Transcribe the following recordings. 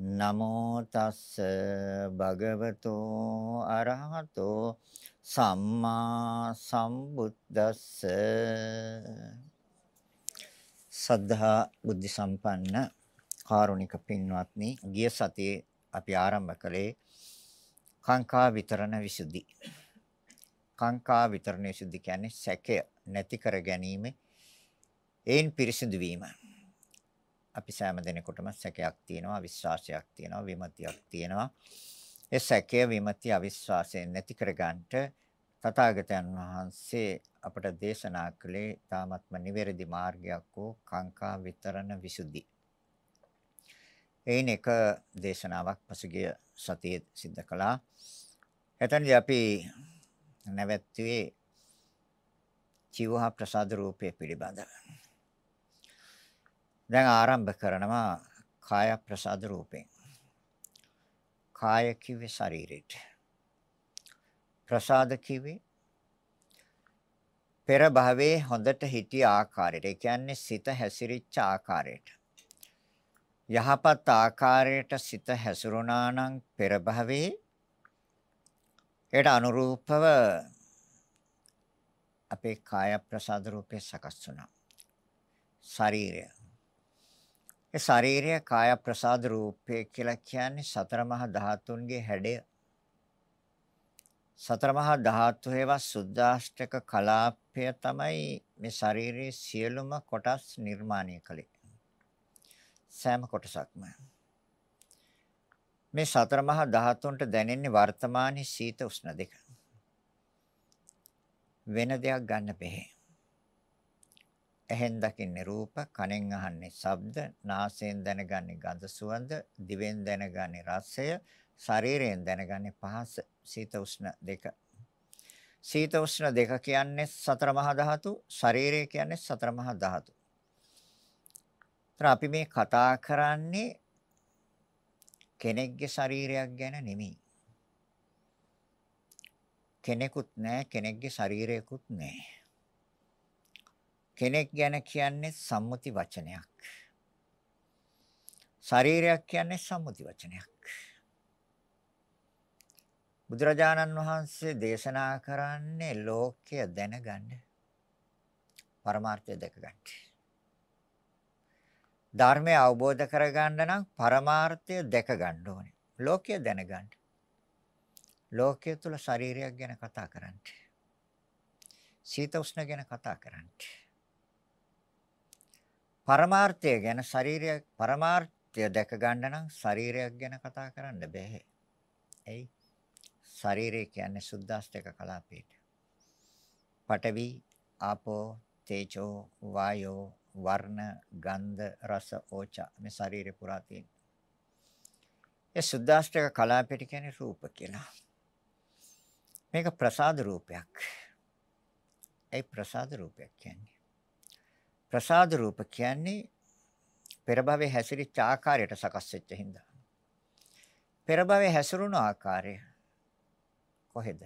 නමෝ තස්ස භගවතෝ අරහතෝ සම්මා සම්බුද්දස්ස. සද්ධා බුද්ධ සම්පන්න කාරුණික පින්වත්නි ගිය සතියේ අපි ආරම්භ කළේ කාංකා විතරණ විසුද්ධි. කාංකා විතරණ විසුද්ධි කියන්නේ සැකය නැති කර ගැනීම ඒන් පිරිසිදු වීම. අපි සෑම දිනෙකටම සැකයක් තියෙනවා විශ්වාසයක් තියෙනවා විමතියක් තියෙනවා ඒ සැකය විමතිය අවිශ්වාසයෙන් නැති කර ගන්නට තථාගතයන් වහන්සේ අපට දේශනා කළේ තාමත්ම නිවැරදි මාර්ගයක් වූ කාංකා විතරණ විසුද්ධි. එයින් එක දේශනාවක් පසුගිය සතියේ සිද්ධ කළා. එතනදී අපි නැවැත්තුවේ චිවහා ප්‍රසාද රූපය පිළිබඳව. දැන් ආරම්භ කරනවා කාය ප්‍රසාද රූපෙන්. කාය කිව්වේ ශරීරෙට. ප්‍රසාද කිව්වේ පෙර භවයේ හොඳට හිටිය ආකාරයට. ඒ කියන්නේ සිත හැසිරිච්ච ආකාරයට. යහපත් ආකාරයට සිත හැසිරුණා නම් පෙර භවයේ ඒට අනුරූපව අපේ කාය ප්‍රසාද රූපේ සකස් වුණා. ශරීරය. ඒ ශරීරය කාය ප්‍රසාද රූපය කියලා කියන්නේ සතර මහා ධාතුන්ගේ හැඩය. සතර මහා ධාතු හේවා සුද්දාෂ්ටක කලාපය තමයි මේ ශරීරයේ සියලුම කොටස් නිර්මාණය කළේ. සෑම කොටසක්ම. මේ සතර මහා ධාතුන්ට දැනෙන්නේ වර්තමානයේ සීත උෂ්ණ දෙක. වෙන දෙයක් ගන්න බැහැ. ඇහෙන් දකින්නේ රූප, කනෙන් අහන්නේ ශබ්ද, නාසයෙන් දැනගන්නේ ගඳ සුවඳ, දිවෙන් දැනගන්නේ රසය, ශරීරයෙන් දැනගන්නේ පහස, සීත උෂ්ණ දෙක. සීත උෂ්ණ දෙක කියන්නේ සතර මහා ධාතු, ශරීරය කියන්නේ සතර මහා ධාතු. අපි මේ කතා කරන්නේ කෙනෙක්ගේ ශරීරයක් ගැන නෙමෙයි. කෙනෙකුත් නැහැ කෙනෙක්ගේ ශරීරයකුත් නැහැ. කෙනෙක් ගැන කියන්නේ සම්මුති වචනයක්. ශරීරයක් කියන්නේ සම්මුති වචනයක්. බුදුරජාණන් වහන්සේ දේශනා කරන්නේ ලෝකය දැනගන්න. පරමාර්ථය දැකගන්න. ධර්මය අවබෝධ කරගන්න නම් පරමාර්ථය දැක ගන්න ඕනේ. ලෝකය දැනගන්න. ලෝකයේ තුල ශරීරයක් ගැන කතා කරන්න. සීත උෂ්ණ ගැන කතා කරන්න. පරමාර්ථය ගැන ශරීරය පරමාර්ථය දැක ගන්න නම් ශරීරයක් ගැන කතා කරන්න බෑ. එයි ශරීරය කියන්නේ සුද්දාස්තක කලාපයට. පඨවි, ආපෝ, තේජෝ, වායෝ, වර්ණ, ගන්ධ, රස, ඕච මේ ශරීරේ පුරා තියෙන. ඒ සුද්දාස්තක කලාපයට කියන්නේ රූප කියලා. මේක ප්‍රසාද රූපයක්. ඒ ප්‍රසාද රූපයක් කියන්නේ. ප්‍රසාද රූප කියන්නේ පෙර භවයේ හැසිරිච්ච ආකාරයට සකස් වෙච්ච හින්දා. පෙර භවයේ හැසිරුණු ආකාරය කොහෙද?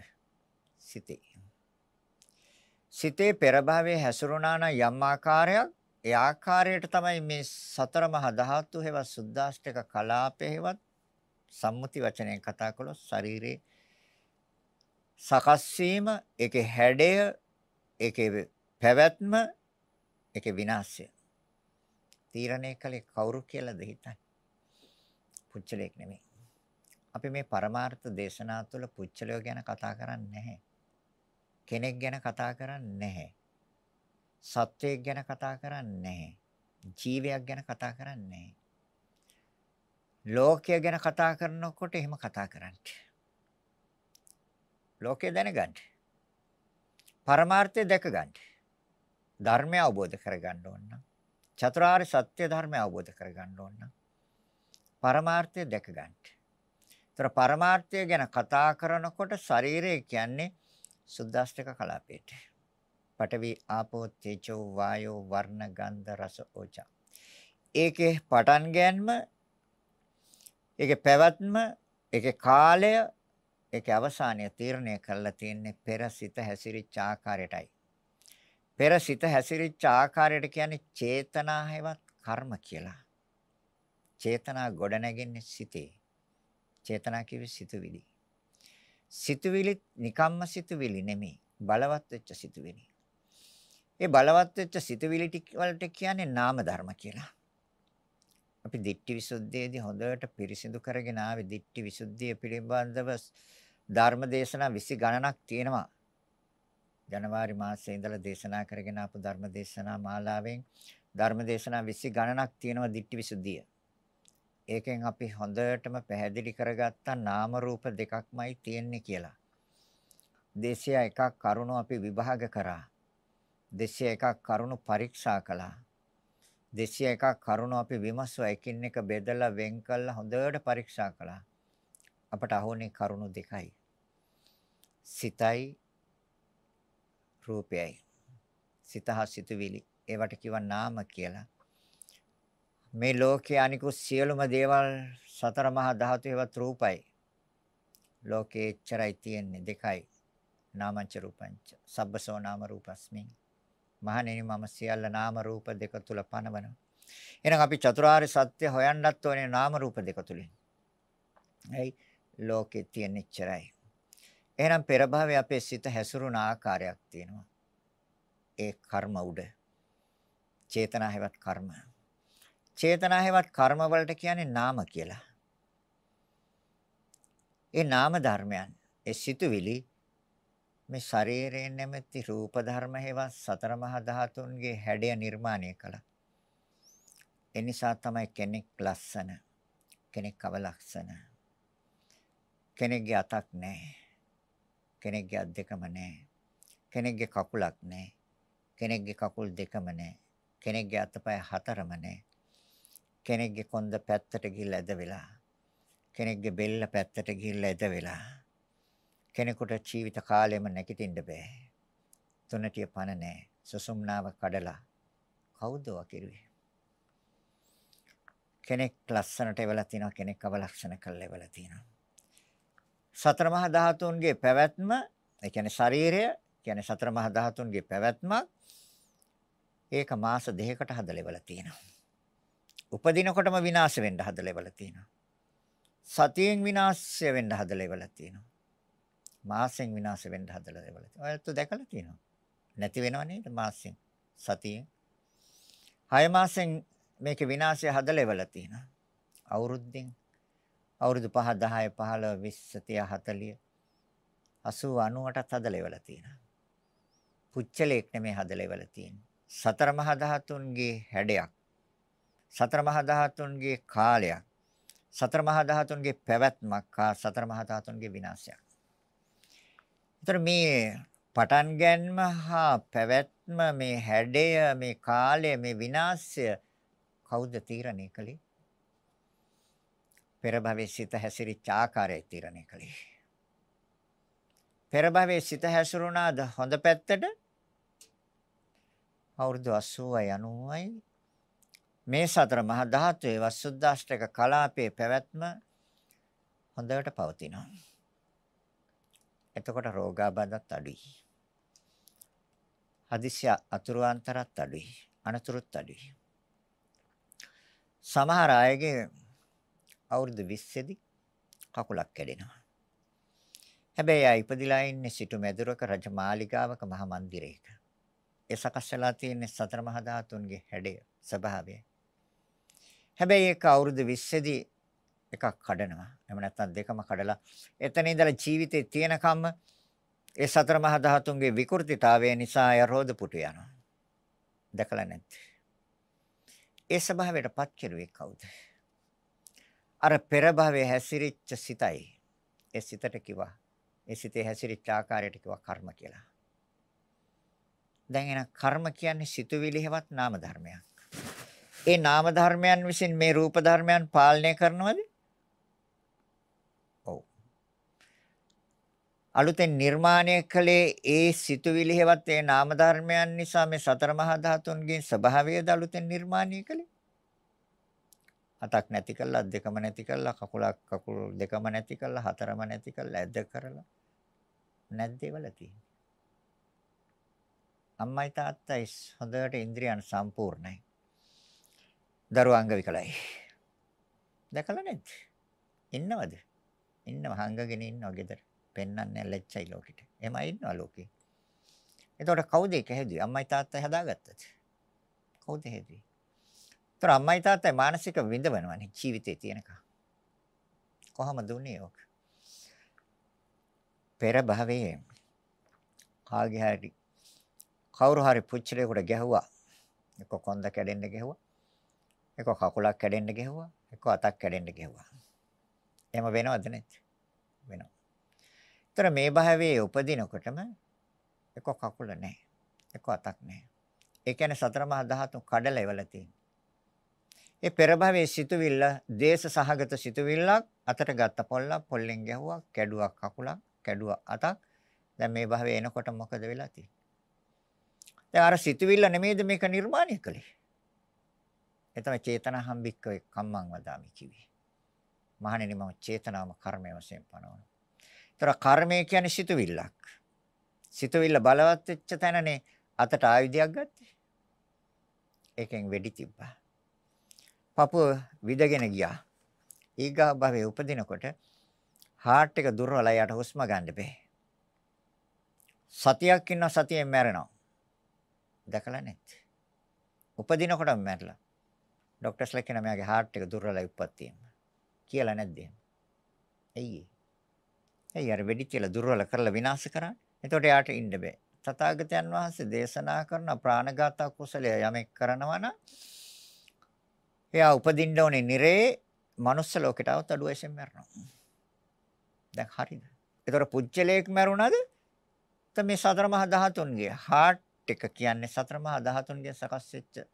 සිතේ. සිතේ පෙර භවයේ හැසිරුණා නම් යම් ආකාරයක් ඒ ආකාරයට තමයි මේ සතර මහා ධාතු හේවත් සුද්දාෂ්ටක කලාපේ හේවත් සම්මුති වචනයෙන් කතා කළොත් ශරීරේ සකස් වීම ඒකේ හැඩය ඒකේ පැවැත්ම ඒකේ විනාශය තීරණය කළේ කවුරු කියලාද හිතන්නේ? පුච්චලයක් නෙමෙයි. අපි මේ පරමාර්ථ දේශනා තුළ පුච්චලය ගැන කතා කරන්නේ නැහැ. කෙනෙක් ගැන කතා කරන්නේ නැහැ. සත්වයක් ගැන කතා කරන්නේ නැහැ. ජීවයක් ගැන කතා කරන්නේ නැහැ. ලෝකය ගැන කතා කරනකොට එහෙම කතා කරන්නේ. ලෝකය දැනගන්න. පරමාර්ථය දැක ගන්න. ධර්මය අවබෝධ කරගන්න ඕන නම් චතුරාර්ය සත්‍ය ධර්මය අවබෝධ කරගන්න ඕන නම් පරමාර්ථය දැක ගන්න. ඒතර පරමාර්ථය ගැන කතා කරනකොට ශරීරය කියන්නේ සුද්දාෂ්ටක කලාපයට. පඨවි ආපෝ තේජෝ වායෝ වර්ණ ගන්ධ රස ඕජා. ඒකේ පටන් ගැනීම ඒකේ පැවැත්ම ඒකේ කාලය ඒකේ අවසානය තීරණය කරලා තියෙන්නේ පෙර සිත හැසිරිච්ච ආකාරයටයි. පෙර සිත හැසිරිච්ච ආකාරයට කියන්නේ චේතනා හැවත් කර්ම කියලා. චේතනා ගොඩ නැගෙන්නේ සිතේ. චේතනා කිව්වේ සිතුවිලි. සිතුවිලි නිකම්ම සිතුවිලි නෙමෙයි. බලවත් වෙච්ච සිතුවිලි. ඒ බලවත් වෙච්ච සිතුවිලි ටික වලට කියන්නේ නාම ධර්ම කියලා. අපි දිට්ඨි විසුද්ධියේදී හොඳට පිරිසිදු කරගෙන ආවේ දිට්ඨි විසුද්ධිය පිළිබඳව ධර්ම දේශනා 20 ගණනක් තියෙනවා. ජනවාරි මාසයේ ඉඳලා දේශනා කරගෙන ආපු ධර්ම දේශනා මාලාවෙන් ධර්ම දේශනා 20 ගණනක් තියෙනවා දිට්ඨි විසුද්ධිය. ඒකෙන් අපි හොඳටම පැහැදිලි කරගත්තා නාම රූප දෙකක්මයි තියෙන්නේ කියලා. 201ක් කරුණු අපි විභාග කරා. 201ක් කරුණු පරීක්ෂා කළා. 201ක් කරුණු අපි විමසුවා එකින් එක බෙදලා වෙන් කළා හොඳට පරීක්ෂා කළා. අපට අහුනේ කරුණු දෙකයි. සිතයි රූපයයි. සිත හා සිතුවිලි. ඒවට කියව නාම කියලා. මේ ලෝකයේ අනිකුත් සියලුම දේවල් සතර මහා ධාතු ඒවත් රූපයි. ලෝකේ එච්චරයි තියෙන්නේ දෙකයි. නාමංච රූපංච. සබ්බසෝ නාම රූපස්මින්. මහණෙනි මම සියල්ල නාම රූප දෙක තුල පනවනවා. එහෙනම් අපි චතුරාර්ය සත්‍ය හොයන්නත් ඕනේ නාම රූප දෙක තුලින්. එයි ලෝකේ තියෙන ඉච්චරයි. එහෙනම් පෙර භවයේ අපේ සිත හැසිරුණ ආකාරයක් තියෙනවා. ඒ කර්ම උඩ. චේතනා හැවත් කර්ම. චේතනා හැවත් කර්ම වලට කියන්නේ නාම කියලා. ඒ නාම ධර්මයන් ඒ සිතුවිලි මේ ශරීරයෙන් නැමැති රූප ධර්ම හේවා සතර මහා ධාතුන්ගේ හැඩය නිර්මාණය කළා. ඒ නිසා තමයි කෙනෙක් ලස්සන, කෙනෙක් අවලක්ෂණ. කෙනෙක්ගේ අතක් නැහැ. කෙනෙක්ගේ අත් දෙකම නැහැ. කෙනෙක්ගේ කකුලක් නැහැ. කෙනෙක්ගේ කකුල් දෙකම නැහැ. කෙනෙක්ගේ අතපය හතරම නැහැ. කෙනෙක්ගේ කොන්ද පැත්තට ගිහිල්ලා ඇද වෙලා. කෙනෙක්ගේ බෙල්ල පැත්තට ගිහිල්ලා ඇද වෙලා. කෙනෙකුට ජීවිත කාලෙම නැගිටින්න බෑ. තුනටිය පණ නැහැ. සුසුම්නාව කඩලා කවුද වකිරුවේ? කෙනෙක් ලස්සනට එවලා තිනවා කෙනෙක් අවලක්ෂණ කරලා එවලා තිනවා. සතර මහා ධාතුන්ගේ පැවැත්ම, ඒ කියන්නේ ශරීරය, කියන්නේ සතර මහා ධාතුන්ගේ පැවැත්මක් ඒක මාස දෙකකට හදලා එවලා තිනවා. උපදිනකොටම විනාශ වෙන්න හදලා එවලා තිනවා. සතියෙන් විනාශය වෙන්න හදලා එවලා තිනවා. මාසෙන් විනාශ වෙන්න හදලා දේවල්. ඔයත් දැකලා තියෙනවා. නැති වෙනව නේද මාසෙන් සතියෙන්. 6 මාසෙන් මේකේ විනාශය හදලා ඉවලා තියෙනවා. අවුරුද්දෙන් අවුරුදු 5 10 15 20 30 40 80 90ටත් හදලා ඉවලා තියෙනවා. පුච්චලයක් නෙමෙයි හදලා ඉවලා තියෙන්නේ. සතර මහා ධාතුන්ගේ හැඩයක්. සතර මහා ධාතුන්ගේ කාලයක්. සතර මහා ධාතුන්ගේ පැවැත්මක් හා සතර මහා ධාතුන්ගේ විනාශයක්. ඒතර මේ පටන් ගැනීම හා පැවැත්ම මේ හැඩය මේ කාලය මේ විනාශය කවුද තීරණය කළේ? පෙර භවයේ සිත හැසිරිච්ච ආකාරය තීරණය කළේ. පෙර භවයේ සිත හැසිරුණාද හොඳ පැත්තට? අවුරුදු 80යි 90යි මේ සතර මහා ධාතුවේ වසුද්දාෂ්ටක කලාපයේ පැවැත්ම හොඳට පවතිනවා. එතකොට රෝගාබාධත් අඩුයි. හදිසි අතුරු අන්තරත් අඩුයි. අනතුරුත් අඩුයි. සමහර අයගේ අවුරුදු 20 දී කකුලක් කැඩෙනවා. හැබැයි ආ ඉපදිලා ඉන්නේ සිටු මැදුරක රජ මාලිගාවක මහ මන්දිරයක. ඒ සකස් වෙලා තියෙන්නේ සතර මහා ධාතුන්ගේ හැඩය ස්වභාවය. හැබැයි ඒක අවුරුදු 20 දී එකක් කඩනවා. එහෙම නැත්නම් දෙකම කඩලා එතන ඉඳලා ජීවිතේ තියෙනකම්ම ඒ සතර මහා ධාතුන්ගේ විකෘතිතාවය නිසා අය රෝද පුටු යනවා. දැකලා නැත්තේ. ඒ ස්වභාවයටපත් කෙරුවේ කවුද? අර පෙර භවයේ හැසිරිච්ච සිතයි. ඒ සිතට කිව්වා. ඒ සිතේ හැසිරිච්ච ආකාරයට කිව්වා කර්ම කියලා. දැන් එන කර්ම කියන්නේ සිතුවිලි හැවත් නාම ධර්මයක්. ඒ නාම ධර්මයන් විසින් මේ රූප ධර්මයන් පාලනය කරනවද? ඔව්. අලුතෙන් නිර්මාණය කළේ ඒ සිතුවිලි හැවත් ඒ නාම ධර්මයන් නිසා මේ සතර මහා ධාතුන්ගේ ස්වභාවයද අලුතෙන් නිර්මාණය කළේ? අතක් නැති කළා දෙකම නැති කළා කකුලක් කකුල් දෙකම නැති කළා හතරම නැති කළා ඇද්ද කරලා නැද්ද ඒවල තියෙන්නේ අම්මයි තාත්තයි හොඳට ඉන්ද්‍රියන් සම්පූර්ණයි දරුවාංග විකලයි. දැකලා නැද්ද? ඉන්නවද? ඉන්නව හංගගෙන ඉන්නව ගෙදර. පෙන්වන්නේ ලැජ්ජයි ලෝකෙට. එමය ඉන්නව ලෝකේ. එතකොට කවුද ඒක හැදුවේ? අම්මයි තාත්තයි හදාගත්තද? කවුද හැදුවේ? ඒතර අම්මයි තාත්තයි මානසික විඳවනවනේ ජීවිතේ තියෙනකම්. කොහමද උනේ ඕක? පෙර භවයේ කාගේ හරි කවුරු හරි පුච්චලයකට ගැහුවා. එක්ක කොන්ද කැඩෙන්න ගැහුවා. එක කකුලක් කැඩෙන්න ගෙවුවා, එක අතක් කැඩෙන්න ගෙවුවා. එහෙම වෙනවද නැත්? වෙනවා. ඒතර මේ භාවයේ උපදිනකොටම එක කකුල නැහැ. එක අතක් නැහැ. ඒ කියන්නේ සතර මහා ධාතු කඩලා ඉවලා තියෙනවා. ඒ පෙර භවයේ සිතුවිල්ල, දේශ සහගත සිතුවිල්ලක් අතට ගත්ත පොල්ලක් පොල්ලෙන් ගැහුවා, කැඩුවා කකුලක්, කැඩුවා අතක්. දැන් මේ භවයේ එනකොට මොකද වෙලා තියෙන්නේ? දැන් අර සිතුවිල්ල නෙමෙයිද මේක නිර්මාණය කළේ? ඒ තමයි චේතනහම් බික්කවේ කම්මං වදාමි කිව්වේ. මහණෙනි මම චේතනාවම කර්මය වශයෙන් පනවනවා. ඒතර කර්මය කියන්නේ සිතුවිල්ලක්. සිතුවිල්ල බලවත් වෙච්ච තැනනේ අතට ආයුධයක් ගත්තේ. ඒකෙන් වෙඩි තිබ්බා. පපුව විදගෙන ගියා. ඊගා භවයේ උපදිනකොට හાર્ට් එක දුර්වලයි යට හුස්ම ගන්න බෑ. සතියක් ඉන්න සතියෙන් මැරෙනවා. දැකලා නැත්. උපදිනකොටම මැරලා. ડોක්ටර්ස්ලා කියන මෙයාගේ heart එක දුර්වලයි උප්පත්තියෙන්. කියලා නැද්ද එහෙම? ඇයි ඒ? ඇයි අර වෙඩි කියලා දුර්වල කරලා විනාශ කරන්නේ? එතකොට යාට ඉන්න බෑ. තථාගතයන් වහන්සේ දේශනා කරන ප්‍රාණඝාත කුසලය යමෙක් කරනවා නම් එයා උපදින්න ඕනේ නිරේ මනුස්ස ලෝකයට આવත් අඩුව වශයෙන් මැරෙනවා. දැන් හරිද? ඒතර පුජ්‍යලයක් මැරුණාද? තම මේ සතර මහා ධාතුන්ගේ heart එක කියන්නේ සතර මහා ධාතුන්ගේ සකස් වෙච්ච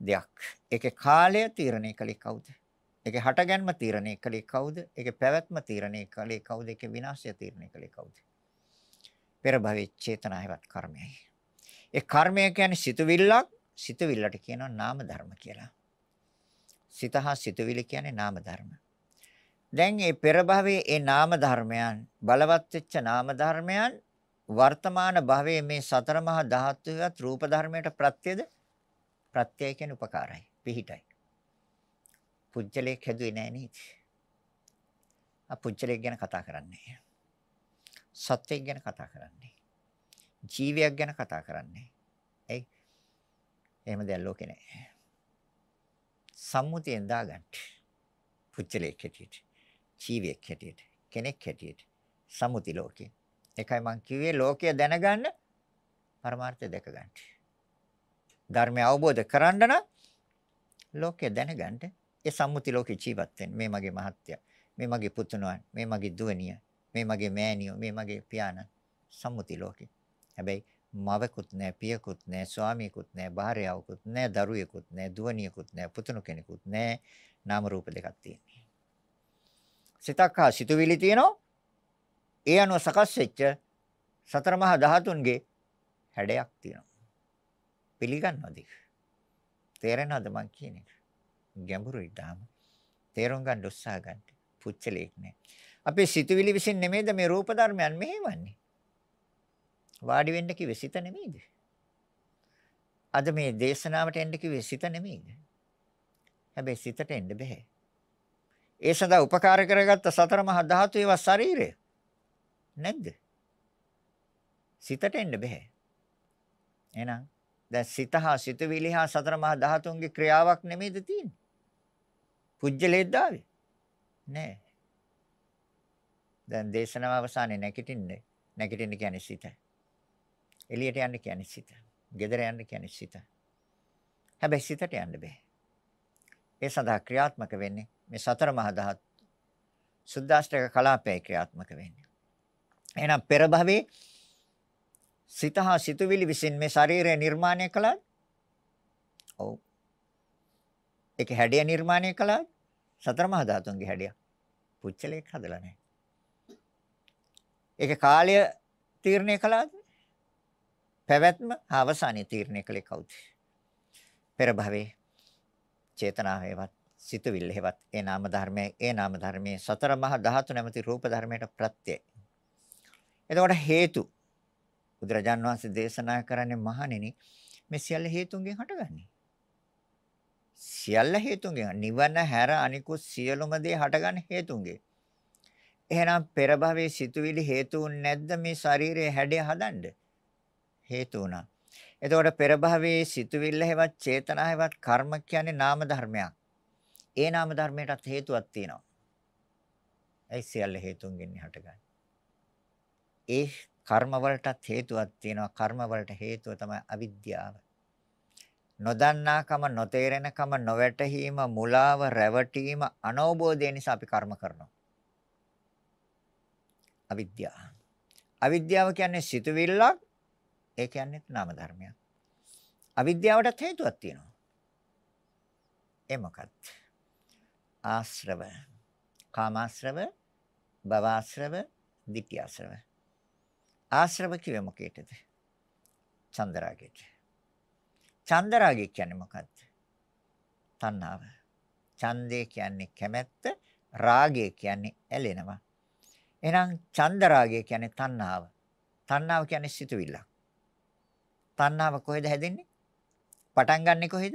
දෙයක්. ඒකේ කාලය තීරණය කළේ කවුද? ඒකේ හටගැන්ම තීරණය කළේ කවුද? ඒකේ පැවැත්ම තීරණය කළේ කවුද? ඒකේ විනාශය තීරණය කළේ කවුද? පෙර භවයේ චේතනාවවත් කර්මයයි. ඒ කර්මය කියන්නේ සිතුවිල්ලක්, සිතුවිල්ලට කියනවා නාම ධර්ම කියලා. සිත හා සිතුවිලි කියන්නේ නාම ධර්ම. දැන් මේ පෙර භවයේ ඒ නාම ධර්මයන් බලවත් වෙච්ච නාම ධර්මයන් වර්තමාන භවයේ මේ සතර මහා ධාතුවත් රූප ධර්මයට ප්‍රත්‍යද ප්‍රත්‍යය කියන්නේ උපකාරයි පිහිටයි. පුජ්‍යලයක් හැදුවේ නෑ නේද? ආ පුජ්‍යලයක් ගැන කතා කරන්නේ. සත්‍යයක් ගැන කතා කරන්නේ. ජීවියක් ගැන කතා කරන්නේ. එයි. එහෙම දැන් ලෝකේ නෑ. සම්මුතියෙන් දාගන්න. පුජ්‍යලයක් හැටියට. ජීවියක් හැටියට. කෙනෙක් හැටියට. සම්මුති ලෝකේ. ඒකයි මම කිව්වේ ලෝකය දැනගන්න පරමාර්ථය දැක ගන්න. ධර්මය අවබෝධ කරන්න නම් ලෝකය දැනගන්න ඒ සම්මුති ලෝකේ ජීවත් වෙන්න. මේ මගේ මහත්ය. මේ මගේ පුතුණුවන්. මේ මගේ දුවනිය. මේ මගේ මෑණියෝ. මේ මගේ පියාණන්. සම්මුති ලෝකේ. හැබැයි මවකුත් නැහැ, පියකුත් නැහැ, ස්වාමියෙකුත් නැහැ, භාර්යාවකුත් නැහැ, දරුවෙකුත් නැහැ, දුවනියෙකුත් නැහැ, පුතුණු කෙනෙකුත් නැහැ. නාම රූප දෙකක් තියෙනවා. සිතක් හා සිතුවිලි තියෙනවා. ඒ අනුව සකස් වෙච්ච සතර මහා ධාතුන්ගේ හැඩයක් තියෙනවා. පිළිගන්නවද? තේරෙනවද මං කියන එක? ගැඹුරුයි තාම. තේරුම් ගන්න උත්සාහ ගන්න. පුච්චලෙක් නෑ. අපේ සිතුවිලි විසින් නෙමෙයිද මේ රූප ධර්මයන් මෙහෙවන්නේ? වාඩි වෙන්න කිව්වේ සිත නෙමෙයිද? අද මේ දේශනාවට එන්න කිව්වේ සිත නෙමෙයිද? හැබැයි සිතට එන්න බෑ. ඒ සඳහා උපකාර කරගත්ත සතර මහා ධාතු ඒවා ශරීරය. නැද්ද? සිතට එන්න බෑ. එහෙනම් දැන් සිත හා සිතවිලි හා සතර මහා ධාතුන්ගේ ක්‍රියාවක් නෙමෙයිද තියෙන්නේ? පුජ්‍යලෙද්ද ආවේ? නෑ. දැන් දේශනාව අවසානයේ නැගිටින්නේ නැගිටින්න කියන්නේ සිත. එළියට යන්න කියන්නේ සිත. ගෙදර යන්න කියන්නේ සිත. හැබැයි සිතට යන්න බෑ. ඒ සඳහා ක්‍රියාත්මක වෙන්නේ මේ සතර මහා ධාතු සුද්දාෂ්ටක කලාපයේ ක්‍රියාත්මක වෙන්නේ. එහෙනම් පෙර භවයේ සිත හා සිතුවිලි විසින් මේ ශරීරය නිර්මාණය කළාද? ඔව්. ඒක හැඩය නිර්මාණය කළාද? සතර මහා ධාතුන්ගේ හැඩය. පුච්චලයක් හදලා නැහැ. ඒක කාලය තීරණය කළාද? පැවැත්ම අවසානයේ තීරණය කළේ කවුද? පෙර භවයේ චේතනාවේවත් සිතුවිල්ලේවත් ඒ නාම ධර්මයේ ඒ නාම ධර්මයේ සතර මහා ධාතු නැමැති රූප ධර්මයට ප්‍රත්‍යය. එතකොට හේතු බුදුරජාන් වහන්සේ දේශනා කරන්නේ මහණෙනි මේ සියල්ල හේතුන්ගෙන් හටගන්නේ. සියල්ල හේතුන්ගෙන් නිවන හැර අනිකුත් සියලුම දේ හටගන්නේ හේතුන්ගෙන්. එහෙනම් පෙර භවයේ සිතුවිලි හේතුන් නැද්ද මේ ශරීරයේ හැඩය හදන්න? හේතු වුණා. එතකොට පෙර භවයේ සිතුවිල්ල හැවත් චේතනා හැවත් කර්ම කියන්නේ නාම ධර්මයක්. ඒ නාම ධර්මයටත් හේතුවක් තියෙනවා. ඒ සියල්ල හේතුන්ගෙන් හටගන්නේ. ඒ කර්ම වලටත් හේතුවක් තියෙනවා. කර්ම වලට හේතුව තමයි අවිද්‍යාව. නොදන්නාකම, නොතේරෙනකම, නොවැටහීම, මුලාව, රැවටීම, අනෝබෝධය නිසා අපි කර්ම කරනවා. අවිද්‍යාව. අවිද්‍යාව කියන්නේ සිතුවිල්ලක් ඒ කියන්නේ නාම ධර්මයක්. අවිද්‍යාවටත් හේතුවක් තියෙනවා. ඒ මොකක්ද? ආශ්‍රව. කාමාශ්‍රව, භවආශ්‍රව, ditthියාශ්‍රව. ආශ්‍රව කිව්වේ මොකේද? චන්දරාගයට. චන්දරාගය කියන්නේ මොකක්ද? තණ්හාව. ඡන්දේ කියන්නේ කැමැත්ත, රාගය කියන්නේ ඇලෙනවා. එහෙනම් චන්දරාගය කියන්නේ තණ්හාව. තණ්හාව කියන්නේ සිතුවිල්ලක්. තණ්හාව කොහෙද හැදෙන්නේ? පටන් ගන්නෙ කොහෙද?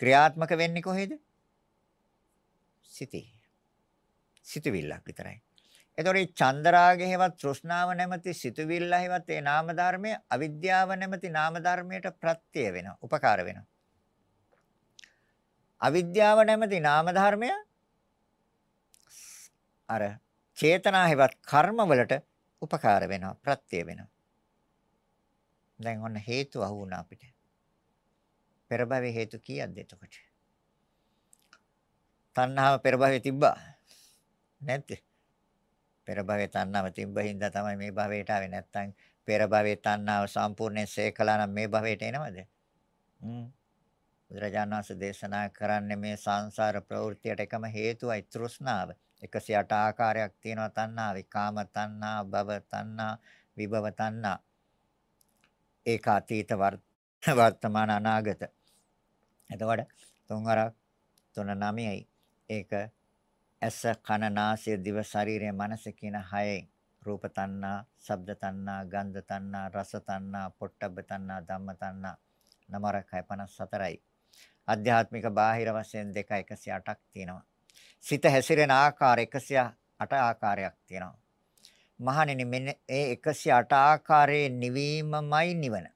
ක්‍රියාත්මක වෙන්නේ කොහෙද? සිතේ. සිතුවිල්ලක් විතරයි. එතකොට මේ චන්දරාගය හේවත් තෘෂ්ණාව නැමැති සිතුවිල්ල හේවත් ඒ නාම ධර්මය අවිද්‍යාව නැමැති නාම ධර්මයට ප්‍රත්‍ය වෙනවා, උපකාර වෙනවා. අවිද්‍යාව නැමැති නාම ධර්මය අර චේතනා හේවත් කර්ම වලට උපකාර වෙනවා, ප්‍රත්‍ය වෙනවා. දැන් ඔන්න හේතු අහු වුණා අපිට. පෙර භවයේ හේතු කීයක්ද එතකොට? තණ්හාව පෙර භවයේ තිබ්බා. නැද්ද? පෙර භවයේ තණ්හාව තිබ්බ හින්දා තමයි මේ භවයට ආවේ නැත්තම් පෙර භවයේ තණ්හාව සම්පූර්ණයෙන් සේකලා නම් මේ භවයට එනවද? හ්ම්. බුදුරජාණන් වහන්සේ දේශනා කරන්නේ මේ සංසාර ප්‍රවෘත්තියට එකම හේතුවයි තෘෂ්ණාව. 108 ආකාරයක් තියෙනවා තණ්හාවේ. කාම තණ්හා, භව තණ්හා, විභව තණ්හා. ඒක අතීත වර්තමාන අනාගත. එතකොට තුන්වරක් තුන නවයයි. ඒක ඇස කන නාසය දිව ශරීරය මනස කියන හයෙන් රූප තණ්හා, ශබ්ද තණ්හා, ගන්ධ තණ්හා, රස තණ්හා, පොට්ටබ්බ තණ්හා, ධම්ම තණ්හා නමරක් 54යි. ආධ්‍යාත්මික බාහිර වශයෙන් දෙක 108ක් තියෙනවා. සිත හැසිරෙන ආකාර 108 ආකාරයක් තියෙනවා. මහණෙනි මෙන්න ඒ 108 ආකාරයේ නිවීමමයි නිවන.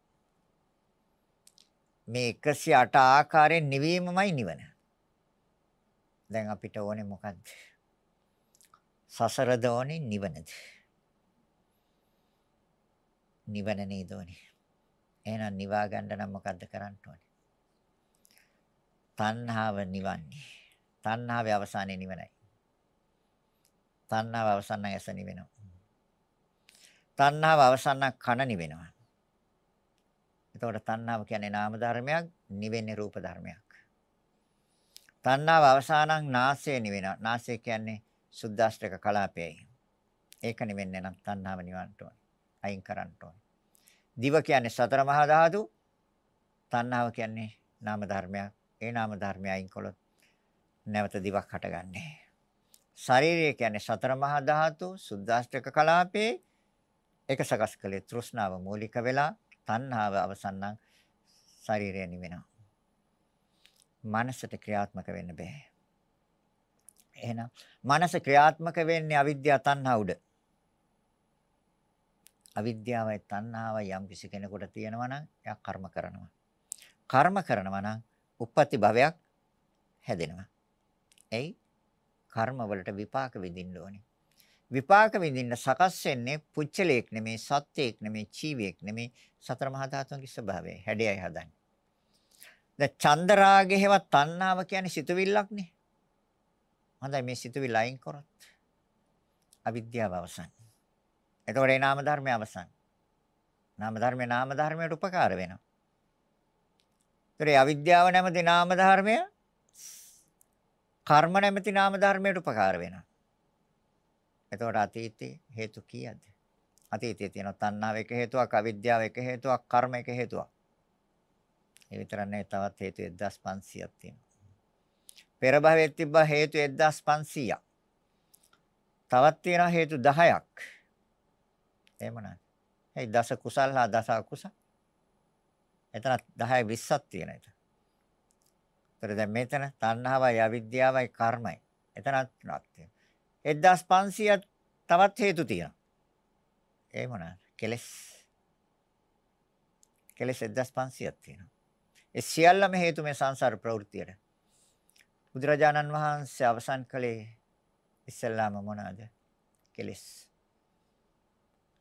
මේ 108 ආකාරයෙන් නිවීමමයි නිවන. දැන් අපිට ඕනේ මොකද්ද? සසරද ඕනේ නිවනද? නිවන නේද ඕනේ. එහෙනම් නිවා ගන්න නම් මොකද්ද කරන්න ඕනේ? තණ්හාව නිවන්නේ. තණ්හාවේ අවසානයේ නිවනයි. තණ්හාව අවසන් නම් ඇස නිවෙනවා. තණ්හාව අවසන් නම් කන නිවෙනවා. එතකොට තණ්හාව කියන්නේ නාම ධර්මයක්, නිවෙන්නේ රූප ධර්මයක්. තණ්හාව අවසානං නාසය නිවෙනවා. නාසය කියන්නේ සුද්දාෂ්ටක කලාපයයි. ඒක නිවෙන්නේ නම් තණ්හාව නිවන්න ඕනේ. අයින් කරන්න ඕනේ. දිව කියන්නේ සතර මහා ධාතු. තණ්හාව කියන්නේ නාම ධර්මයක්. ඒ නාම ධර්මය අයින් කළොත් නැවත දිවක් හටගන්නේ. ශරීරය කියන්නේ සතර මහා ධාතු, සුද්දාෂ්ටක කලාපේ ඒක සකස් කළේ තෘෂ්ණාව මූලික වෙලා තණ්හාව අවසන් නම් ශරීරය නිවෙනවා. මනසට ක්‍රියාත්මක වෙන්න බෑ. එහෙනම් මනස ක්‍රියාත්මක වෙන්නේ අවිද්‍යාව තණ්හා උඩ. අවිද්‍යාවයි තණ්හාවයි යම් කිසි කෙනෙකුට තියෙනවා නම් එයා කර්ම කරනවා. කර්ම කරනවා නම් උප්පත්ති භවයක් හැදෙනවා. එයි කර්ම වලට විපාක විඳින්න ඕනේ. විපාක විඳින්න සකස් වෙන්නේ පුච්චලයක් නෙමේ සත්‍යයක් නෙමේ ජීවියෙක් නෙමේ සතර මහා ධාතුන්ගේ ස්වභාවය හැඩයයි හදන්නේ. දැන් චන්දරාගය හේවත් තණ්හාව කියන්නේ සිතුවිල්ලක්නේ. හොඳයි මේ සිතුවිල්ල අයින් කරොත් අවිද්‍යාව අවසන්. එතකොට ඒ නාම ධර්මය අවසන්. නාම ධර්මය නාම ධර්මයට උපකාර වෙනවා. ඒතර අවිද්‍යාව නැමැති නාම ධර්මය කර්ම නැමැති නාම ධර්මයට උපකාර වෙනවා. එතකොට අතීතේ හේතු කීයද? අතීතයේ තියෙන තණ්හාව එක හේතුවක්, අවිද්‍යාව එක හේතුවක්, කර්ම එක හේතුවක්. ඒ විතරක් නෙවෙයි තවත් හේතු 1500ක් තියෙනවා. පෙර භවයේ තිබ්බ හේතු 1500ක්. තවත් තියෙනවා හේතු 10ක්. එහෙම නැහැ. ඒ දස කුසල් හා දස අකුසල්. එතන 10 20ක් තියෙන එක. ඒතර දැන් මෙතන තණ්හාවයි අවිද්‍යාවයි කර්මයි. එතනත් තුනක් තියෙනවා. 1500ක් තවත් හේතු තියෙනවා. ඒ මොනවාද? කෙලස්. කෙලස් 1500ක් තියෙනවා. ඒ සියල්ලම හේතු මේ සංසාර ප්‍රවෘත්තියට. බුදුරජාණන් වහන්සේ අවසන් කළේ ඉස්සෙල්ලාම මොනවාද? කෙලස්.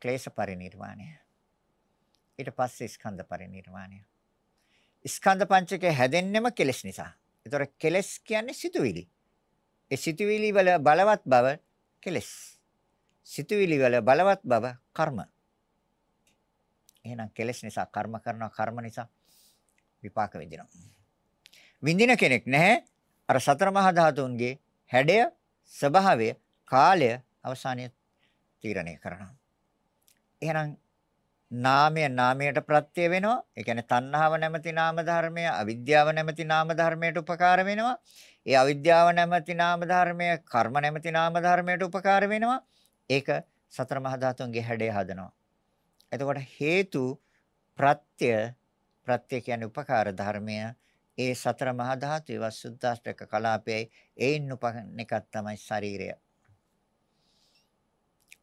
ක්ලේශ පරිණිරවාණය. ඊට පස්සේ ස්කන්ධ පරිණිරවාණය. ස්කන්ධ පංචකය හැදෙන්නෙම කෙලස් නිසා. ඒතර කෙලස් කියන්නේ සිතුවිලි. ඒ සිතුවිලි වල බලවත් බව කෙලස්. සිතුවිලි වල බලවත් බව කර්ම. එහෙනම් කෙලස් නිසා කර්ම කරනවා කර්ම නිසා විපාක විඳිනවා. විඳින කෙනෙක් නැහැ අර සතර මහා ධාතුන්ගේ හැඩය ස්වභාවය කාලය අවසානයේ තීරණය කරනවා. එහෙනම් නාමය නාමයට ප්‍රත්‍ය වෙනවා. ඒ කියන්නේ තණ්හාව නැමැති නාම ධර්මය, අවිද්‍යාව නැමැති නාම ධර්මයට උපකාර වෙනවා. ඒ අවිද්‍යාව නැමැති නාම ධර්මය, කර්ම නැමැති නාම ධර්මයට උපකාර වෙනවා. ඒක සතර මහා ධාතුන්ගේ හැඩය හදනවා. එතකොට හේතු ප්‍රත්‍ය ප්‍රත්‍ය කියන්නේ උපකාර ධර්මය. ඒ සතර මහා ධාතු ඒවා සුද්දාෂ්ටක කලාපයේ ඒයින් උපන්න එකක් තමයි ශරීරය.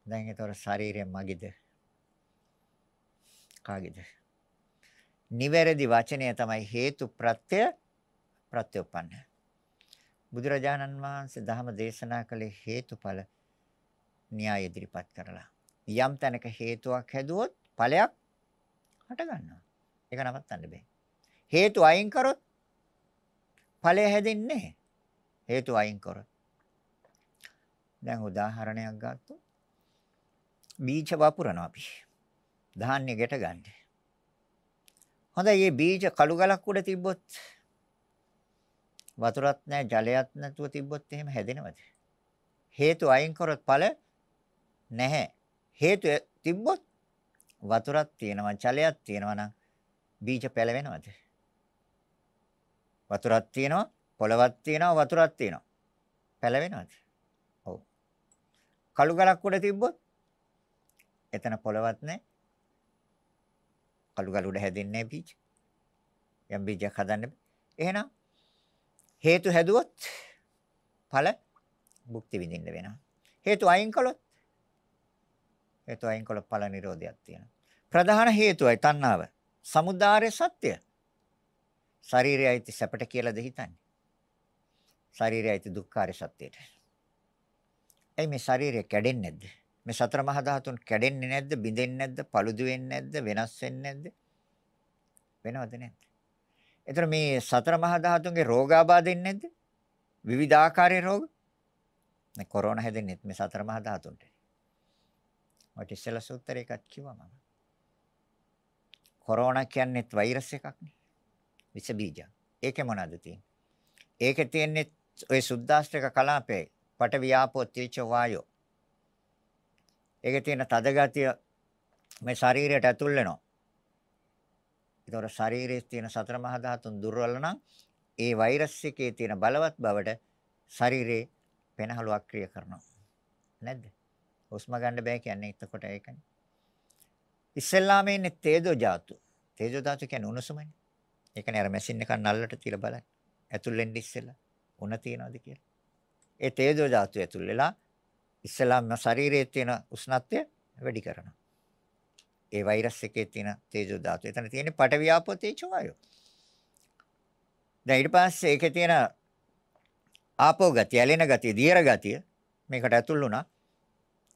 දැන් ඒතකොට ශරීරය මගේද? කාගේද? නිවැරදි වචනය තමයි හේතු ප්‍රත්‍ය ප්‍රත්‍යඋපන්න. බුදුරජාණන් වහන්සේ ධර්ම දේශනා කළේ හේතුඵල න්‍යාය ඉදිරිපත් කරලා. යම් තැනක හේතුවක් හැදුවොත් ඵලයක් හට ගන්නවා. ඒක නවත්තන්න බෑ. හේතු අයින් කරොත් ඵලය හැදෙන්නේ නැහැ. හේතු අයින් කරොත්. දැන් උදාහරණයක් ගත්තොත් බීජ වපුරනවා අපි. ධාන්‍ය ගෙට ගන්න. හොඳයි මේ බීජ කළු ගලක් උඩ තිබ්බොත් වතුරත් නැහැ ජලයක් නැතුව තිබ්බොත් එහෙම හැදෙනවද? හේතු අයින් කරොත් ඵල නැහැ. හේතු තිබ්බොත් වතුරක් තියෙනවා ජලයක් තියෙනවා නම් බීජ පැලවෙනවද? වතුරක් තියෙනවා පොළවක් තියෙනවා වතුරක් තියෙනවා. පැලවෙනවද? ඔව්. කළු ගලක් උඩ තිබ්බොත් එතන පොළවක් නැහැ. කළු ගල උඩ හැදෙන්නේ නැහැ බීජ. යම් බීජයක් හදන්න බෑ. එහෙනම් හේතු හැදුවොත් ඵල භුක්ති විඳින්න වෙනවා. හේතු අයින් කළොත් හේතු අයින් කළොත් ඵල නිරෝධයක් තියෙනවා. ප්‍රධාන හේතුවයි තණ්හාව. samudāre සත්‍ය. ශරීරයයි සැපට කියලාද හිතන්නේ? ශරීරයයි දුක්ඛාර සත්‍යයට. එයි මේ ශරීරය කැඩෙන්නේ නැද්ද? මේ සතර මහා ධාතුන් කැඩෙන්නේ නැද්ද? බිඳෙන්නේ නැද්ද? paludu වෙන්නේ නැද්ද? වෙනස් වෙන්නේ නැද්ද? වෙනවද නැද්ද? එතන මේ සතර මහා ධාතුන්ගේ රෝගාබාධ එන්නේ නැද්ද? විවිධාකාරයේ රෝග. මේ කොරෝනා හැදෙන්නේ මේ සතර මහා ධාතුන්ට. ඔය ඉස්සෙල්ලා සූත්‍රය එකක් කිව්වා මම. කොරෝනා කියන්නේත් වෛරස් එකක් නේ. විස බීජ. ඒකේ මොනවද තියෙන්නේ? ඒකේ තියෙන්නේ ඔය සුද්දාෂ්ටක කලාපයේ පට වියාපෝ තීච වායෝ. ඒකේ තියෙන තද ගතිය මේ ශරීරයට ඇතුල් වෙනවා. ඒතකොට ශරීරයේ තියෙන සතර මහා ධාතුන් දුර්වල නම් ඒ වෛරස් එකේ තියෙන බලවත් බවට ශරීරේ පෙනහළු අක්‍රිය කරනවා. නැද්ද? හුස්ම ගන්න බෑ කියන්නේ එතකොට ඒකනේ. ඉස්සෙල්ලාම ඉන්නේ තේජෝ ධාතු. තේජෝ ධාතු කියන්නේ උණුසුමනේ. ඒකනේ අර මැෂින් එකක් නල්ලට තියලා බලන්න. ඇතුල් වෙන්න ඉස්සෙල්ලා උණ තියනවාද කියලා. ඒ තේජෝ ධාතු ඇතුල් වෙලා ඉස්සෙල්ලාම ශරීරයේ තියෙන උෂ්ණත්වය වැඩි කරනවා. ඒ වෛරස් එකේ තියෙන තේජෝ ධාතුව. එතන තියෙන්නේ පඨවි ආපෝ තේජෝ වායෝ. දැන් ඊට පස්සේ ඒකේ තියෙන ආපෝ ගතිය, ඇලෙන ගතිය, දියර ගතිය මේකට ඇතුල් වුණා.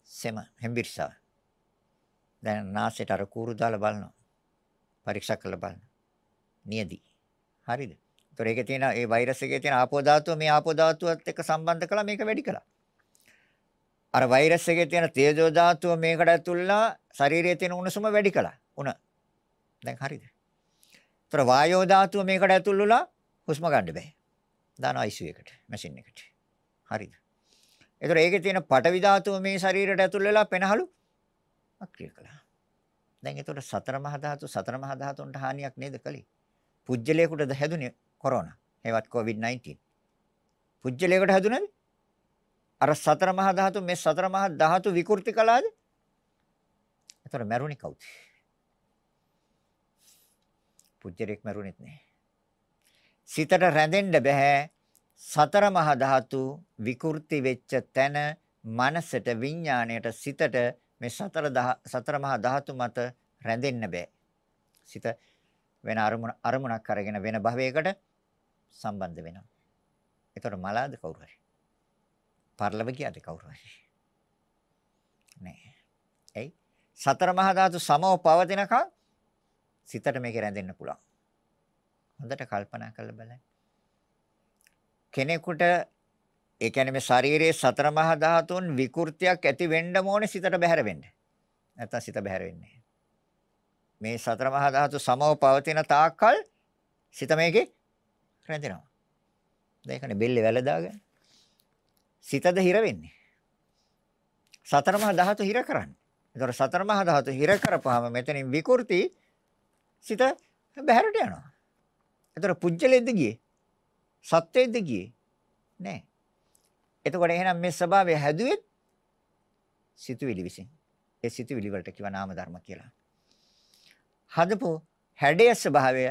සෙම හෙම්බිරිසාව. දැන් නාසයට අර කූරු දාලා බලනවා. පරීක්ෂා කරලා බලනවා. නියදි. හරිද? ඒතර ඒකේ තියෙන ඒ වෛරස් එකේ තියෙන ආපෝ ධාතුව මේ ආපෝ ධාතුවත් එක්ක සම්බන්ධ කළා මේක වැඩි කළා. අර වෛරස් එකේ තියෙන තේජෝ ධාතුව මේකට ඇතුල්ලා ශරීරයේ තියෙන උණුසුම වැඩි කළා. උණ. දැන් හරිද? ඒතර වායෝ ධාතුව මේකට ඇතුල්ලා හුස්ම ගන්න බෑ. දානවා ICU එකට, මැෂින් එකට. හරිද? ඒතර ඒකේ තියෙන පටවි ධාතුව මේ ශරීරයට ඇතුල් වෙලා පෙනහලු අක්‍රිය කළා. දැන් ඒතර සතර මහා ධාතු සතර මහා ධාතුන්ට හානියක් නේද කළේ? පුජ්‍යලයකටද හැදුනේ කොරෝනා. ඒවත් COVID-19. පුජ්‍යලයකට හැදුනද? අර සතර මහා ධාතු මේ සතර මහා ධාතු විකෘති කළාද? ඒතර මැරුණේ කවුද? පුජ්‍යලෙක් මැරුණෙත් නෑ. සිතට රැඳෙන්න බෑ. සතර මහා ධාතු විකෘති වෙච්ච තැන මනසට විඥාණයට සිතට මේ සතර සතර මහා ධාතු මත රැඳෙන්න බෑ. සිත වෙන අරමුණ අරමුණක් අරගෙන වෙන භවයකට සම්බන්ධ වෙනවා. ඒතර මලාද කවුරු හරි? පර්ලව කියද කවුරු හරි? නෑ. එයි සතර මහා ධාතු සමව පවතිනකන් සිතට මේක රැඳෙන්න පුළුවන්. හොඳට කල්පනා කරලා බලන්න. කෙනෙකුට ඒ කියන්නේ මේ ශරීරයේ සතර මහා ධාතුන් විකෘතියක් ඇති වෙන්න ඕනේ සිතට බැහැර වෙන්න. නැත්තම් සිත බැහැර වෙන්නේ මේ සතර මහා ධාතු සමව පවතින තාක්කල් සිත මේකේ රැඳෙනවා. දැන් ඒකනේ බෙල්ලේ වැල දාගෙන. සිතද හිර වෙන්නේ. සතර මහා ධාතු හිර කරන්නේ. ඒතර සතර මහා ධාතු හිර කරපුවාම මෙතනින් විකෘති සිත බැහැරට යනවා. ඒතර පුජ්‍යලෙද්ද ගියේ? සත්වෙද්ද ගියේ? නෑ. එතකොට එහෙනම් මේ ස්වභාවය හැදුවෙත් සිතුවිලි විසින්. ඒ සිතුවිලි වලට කියව නාම ධර්ම කියලා. හදපු හැඩයේ ස්වභාවය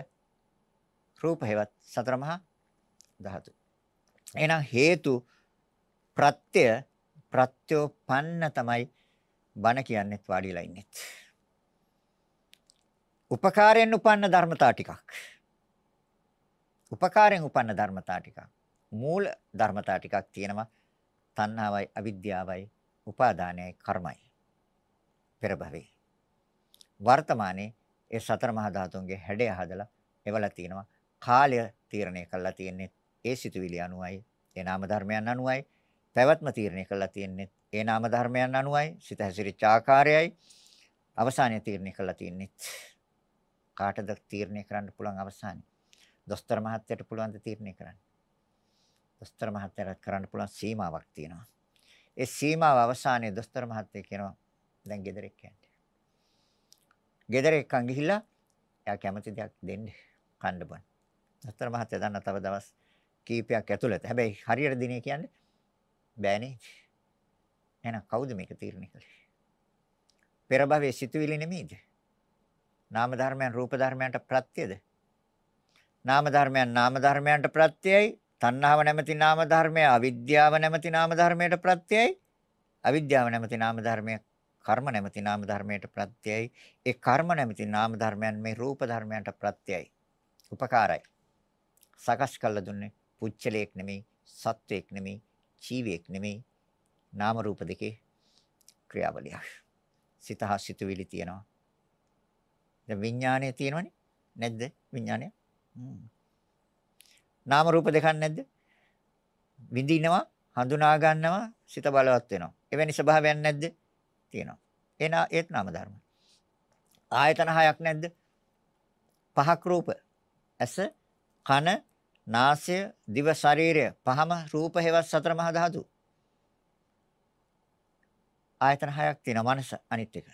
රූප හේවත් සතර මහා ධාතු. එහෙනම් හේතු ප්‍රත්‍ය ප්‍රත්‍යෝපන්න තමයි බණ කියන්නේත් වාඩිලා ඉන්නෙත්. උපකාරයෙන් උපන්න ධර්මතා ටිකක්. උපකාරයෙන් උපන්න ධර්මතා ටිකක්. මූල ධර්මතා ටිකක් තියෙනවා. තණ්හාවයි අවිද්‍යාවයි උපාදානයයි කර්මයි. පෙර භවයේ. වර්තමානයේ ඒ සතර මහා ධාතුන්ගේ හැඩය හදලා එවලා තිනවා. කාලය තීරණය කළා තියෙන්නේ ඒ සිතුවිලි අනුවයි, ඒ නාම ධර්මයන් අනුවයි. පැවැත්ම තීරණය කළා තියෙන්නේ ඒ නාම ධර්මයන් අනුවයි. සිත හැසිරිච්ච ආකාරයයි. අවසානයේ තීරණය කළා තියෙන්නේ කාටද තීරණය කරන්න පුළුවන් අවසානයේ දොස්තර මහත්තයට පුළුවන් ද තීරණය කරන්න. දොස්තර මහත්තයාට කරන්න පුළුවන් සීමාවක් තියෙනවා. ඒ සීමාව අවසානයේ දොස්තර මහත්තයා කියනවා දැන් ගෙදරට යන්න. ගෙදර එක්කන් ගිහිල්ලා එයා කැමති දෙයක් දෙන්න කන්න බෑ. දොස්තර මහත්තයා දන්න තව දවස් කීපයක් ඇතුළත. හැබැයි හරියට දිනේ කියන්නේ බෑනේ. එහෙනම් කවුද මේක තීරණය කළේ? පෙර භවයේ සිතුවිලි නෙමෙයිද? නාම ධර්මයන් රූප ධර්මයන්ට ප්‍රත්‍යද? නාම ධර්මයන් නාම ධර්මයන්ට ප්‍රත්‍යයයි තණ්හාව නැමැති නාම ධර්මය අවිද්‍යාව නැමැති නාම ධර්මයට ප්‍රත්‍යයයි අවිද්‍යාව නැමැති නාම ධර්මය කර්ම නැමැති නාම ධර්මයට ප්‍රත්‍යයයි ඒ කර්ම නැමැති නාම ධර්මයන් මේ රූප ධර්මයන්ට ප්‍රත්‍යයයි උපකාරයි සකස් කළ දුන්නේ පුච්චලයක් නෙමෙයි සත්වයක් නෙමෙයි ජීවියෙක් නෙමෙයි නාම රූප දෙකේ ක්‍රියාවලියක් සිත හා සිතුවිලි තියෙනවා දැන් විඥානය තියෙනවනේ නැද්ද විඥානය නාම රූප දෙකක් නැද්ද? විඳිනවා, හඳුනා ගන්නවා, සිත බලවත් වෙනවා. එවැනි ස්වභාවයක් නැද්ද? තියෙනවා. එන ඒත් නාම ධර්ම. ආයතන හයක් නැද්ද? පහක් රූප. ඇස, කන, නාසය, දිව, ශරීරය. පහම රූප හේවත් සතර මහා ධාතු. ආයතන හයක් තියෙනවා මනස අනිත් එක.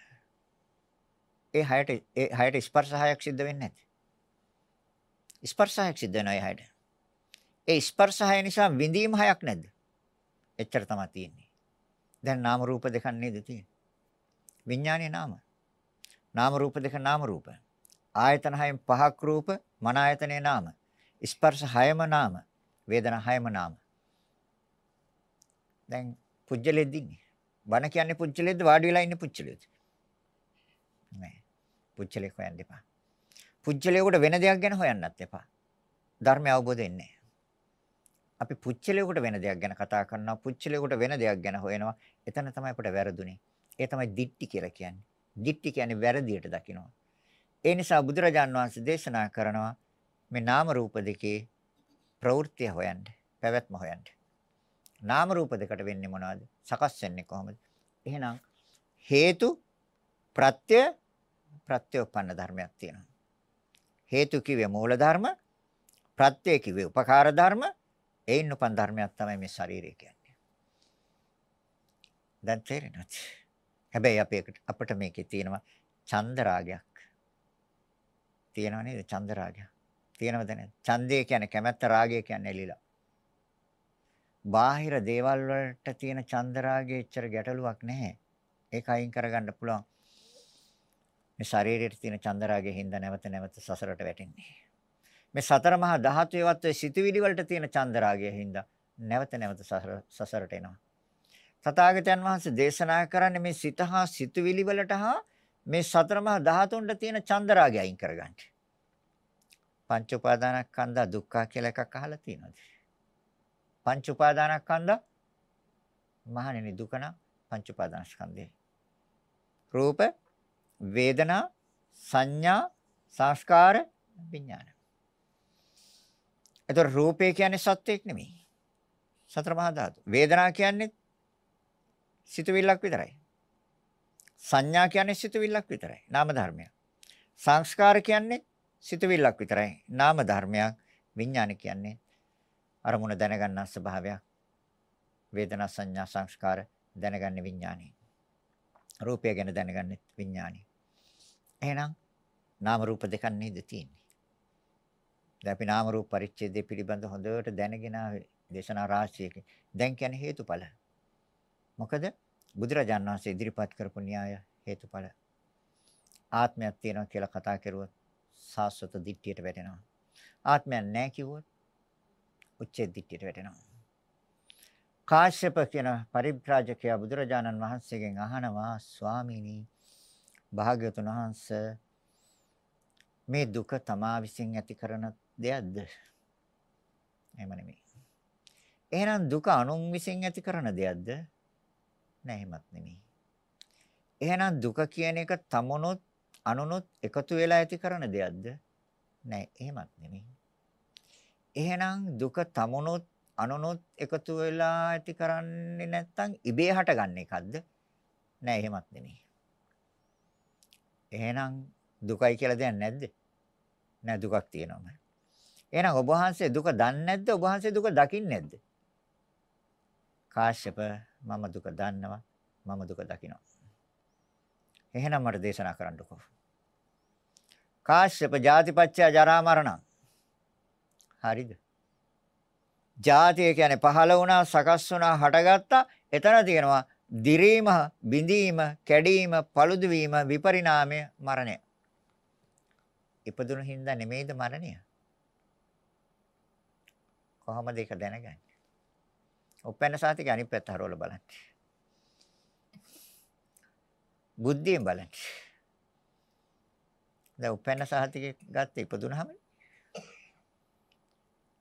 ඒ හයට ඒ හයට ස්පර්ශ හයක් සිද්ධ වෙන්නේ නැද්ද? ස්පර්ශයක් සිද්ධ වෙනවා එහාට. ඒ ස්පර්ශය නිසා විඳීම් හයක් නැද්ද? එච්චර තමයි තියෙන්නේ. දැන් නාම රූප දෙකක් නේද තියෙන්නේ? විඥානයේ නාම. නාම රූප දෙක නාම රූප. ආයතන හයෙන් පහක් රූප, මන ආයතනයේ නාම. ස්පර්ශ හයම නාම, වේදනා හයම නාම. දැන් පුජ්‍යලෙද්දින්නේ. බණ කියන්නේ පුජ්‍යලෙද්ද වාඩි වෙලා ඉන්නේ පුජ්‍යලෙද්ද? නෑ. පුජ්‍යලෙක් හොයන්න එපා. පුච්චලයකට වෙන දෙයක් ගැන හොයන්නත් එපා. ධර්මය අවබෝධ වෙන්නේ අපි පුච්චලයකට වෙන දෙයක් ගැන කතා කරනවා පුච්චලයකට වෙන දෙයක් ගැන හොයනවා එතන තමයි අපිට වැරදුනේ ඒ තමයි දිට්ටි කියලා කියන්නේ. දිට්ටි කියන්නේ වැරදියට දකිනවා. ඒ නිසා බුදුරජාන් වහන්සේ දේශනා කරනවා මේ නාම රූප දෙකේ ප්‍රවෘත්ති හොයන්න, පැවැත්ම හොයන්න. නාම රූප දෙකට වෙන්නේ මොනවද? සකස් වෙන්නේ කොහොමද? එහෙනම් හේතු ප්‍රත්‍ය ප්‍රත්‍යෝපන්න ධර්මයක් තියෙනවා. හේතු කිව්වේ මූල ධර්ම, ප්‍රත්‍ය කිව්වේ උපකාර ධර්ම, ඒයින් උපන් ධර්මයක් තමයි මේ ශරීරය කියන්නේ. දැන් තේරෙනවද? හැබැයි අපි අපිට මේකේ තියෙනවා චන්ද රාගයක්. තියෙනව නේද චන්ද රාගයක්? තියෙනවද නැද්ද? ඡන්දය කියන්නේ කැමැත්ත රාගය කියන්නේ එලිලා. බාහිර දේවල් වලට තියෙන චන්ද රාගය එච්චර ගැටලුවක් නැහැ. ඒක අයින් කරගන්න පුළුවන්. මේ ශරීරයේ තියෙන චන්ද රාගයෙන් හින්දා නැවත නැවත සසරට වැටෙන්නේ. මේ සතර මහා ධාතුවේවත් සිතුවිලි වලට තියෙන චන්ද රාගයෙන් හින්දා නැවත නැවත සසරට එනවා. තථාගතයන් වහන්සේ දේශනා කරන්නේ මේ සිත හා සිතුවිලි වලට හා මේ සතර මහා ධාතුන්ට තියෙන චන්ද රාගය අයින් කරගන්න. පංච උපාදානස්කන්ධ දුක්ඛ කියලා එකක් අහලා තියෙනවද? පංච උපාදානස්කන්ධ මහණෙනි දුක නම් පංච උපාදානස්කන්ධේ. රූප, වේදනා, සංඥා, සංස්කාර, විඥාන. එතකොට රූපය කියන්නේ සත්‍යයක් නෙමෙයි. සතර මහා ධාතු. වේදනා කියන්නේ සිතුවිල්ලක් විතරයි. සංඥා කියන්නේ සිතුවිල්ලක් විතරයි. නාම ධර්මයක්. සංස්කාර කියන්නේ සිතුවිල්ලක් විතරයි. නාම ධර්මයක්. විඥාන කියන්නේ අරමුණ දැනගන්න ස්වභාවයක්. වේදනා සංඥා සංස්කාර දැනගන්නේ විඥානයි. රූපය ගැන දැනගන්නේ විඥානයි. එහෙනම් නාම රූප දෙකක් නේද තියෙන්නේ. දැන් අපි නාම රූප පරිච්ඡේදය පිළිබඳ හොඳට දැනගෙන දේශනා රාශියක දැන් කියන්නේ හේතුඵල. මොකද බුදුරජාණන් වහන්සේ ඉදිරිපත් කරපු න්‍යාය හේතුඵල. ආත්මයක් තියෙනවා කියලා කතා කරුවොත් සාස්වත දිට්ඨියට වැටෙනවා. ආත්මයක් නැහැ කිව්වොත් උච්චේ දිට්ඨියට වැටෙනවා. කාශ්‍යප කියන පරිබ්‍රාජකයා බුදුරජාණන් වහන්සේගෙන් අහනවා ස්වාමීනි භාග්‍යවතුන් වහන්සේ මේ දුක තමා විසින් ඇති කරන දෙයක්ද? එහෙම නෙමෙයි. එහෙනම් දුක අනුන් විසින් ඇති කරන දෙයක්ද? නෑ එහෙමත් නෙමෙයි. එහෙනම් දුක කියන එක තමනුත් අනුනුත් එකතු වෙලා ඇති කරන දෙයක්ද? නෑ එහෙමත් නෙමෙයි. එහෙනම් දුක තමනුත් අනුනුත් එකතු වෙලා ඇති කරන්නේ නැත්නම් ඉබේ හටගන්න එකක්ද? නෑ එහෙමත් නෙමෙයි. එහෙනම් දුකයි කියලා දෙයක් නැද්ද? නෑ දුකක් තියෙනවා. එහෙනම් ඔබ වහන්සේ දුක දන්නේ නැද්ද? ඔබ වහන්සේ දුක දකින්නේ නැද්ද? කාශ්‍යප මම දුක දන්නවා. මම දුක දකිනවා. එහෙනම් මට දේශනා කරන්නකෝ. කාශ්‍යප ජාතිපච්චය ජරා මරණ. හරිද? ජාතිය කියන්නේ පහළ වුණා, සකස් වුණා, හටගත්තා. එතන තියෙනවා දිරීම, බිඳීම, කැඩීම, paludu වීම, විපරිණාමය, මරණය. ඉපදුණු හින්දා නෙමෙයිද මරණය? කොහොමද ඒක දැනගන්නේ? උපැන්න සාතික අනිත් පැත්ත හරවල බලන්න. බුද්ධියෙන් බලන්න. දැන් උපැන්න සාතික ගත්ත ඉපදුනහම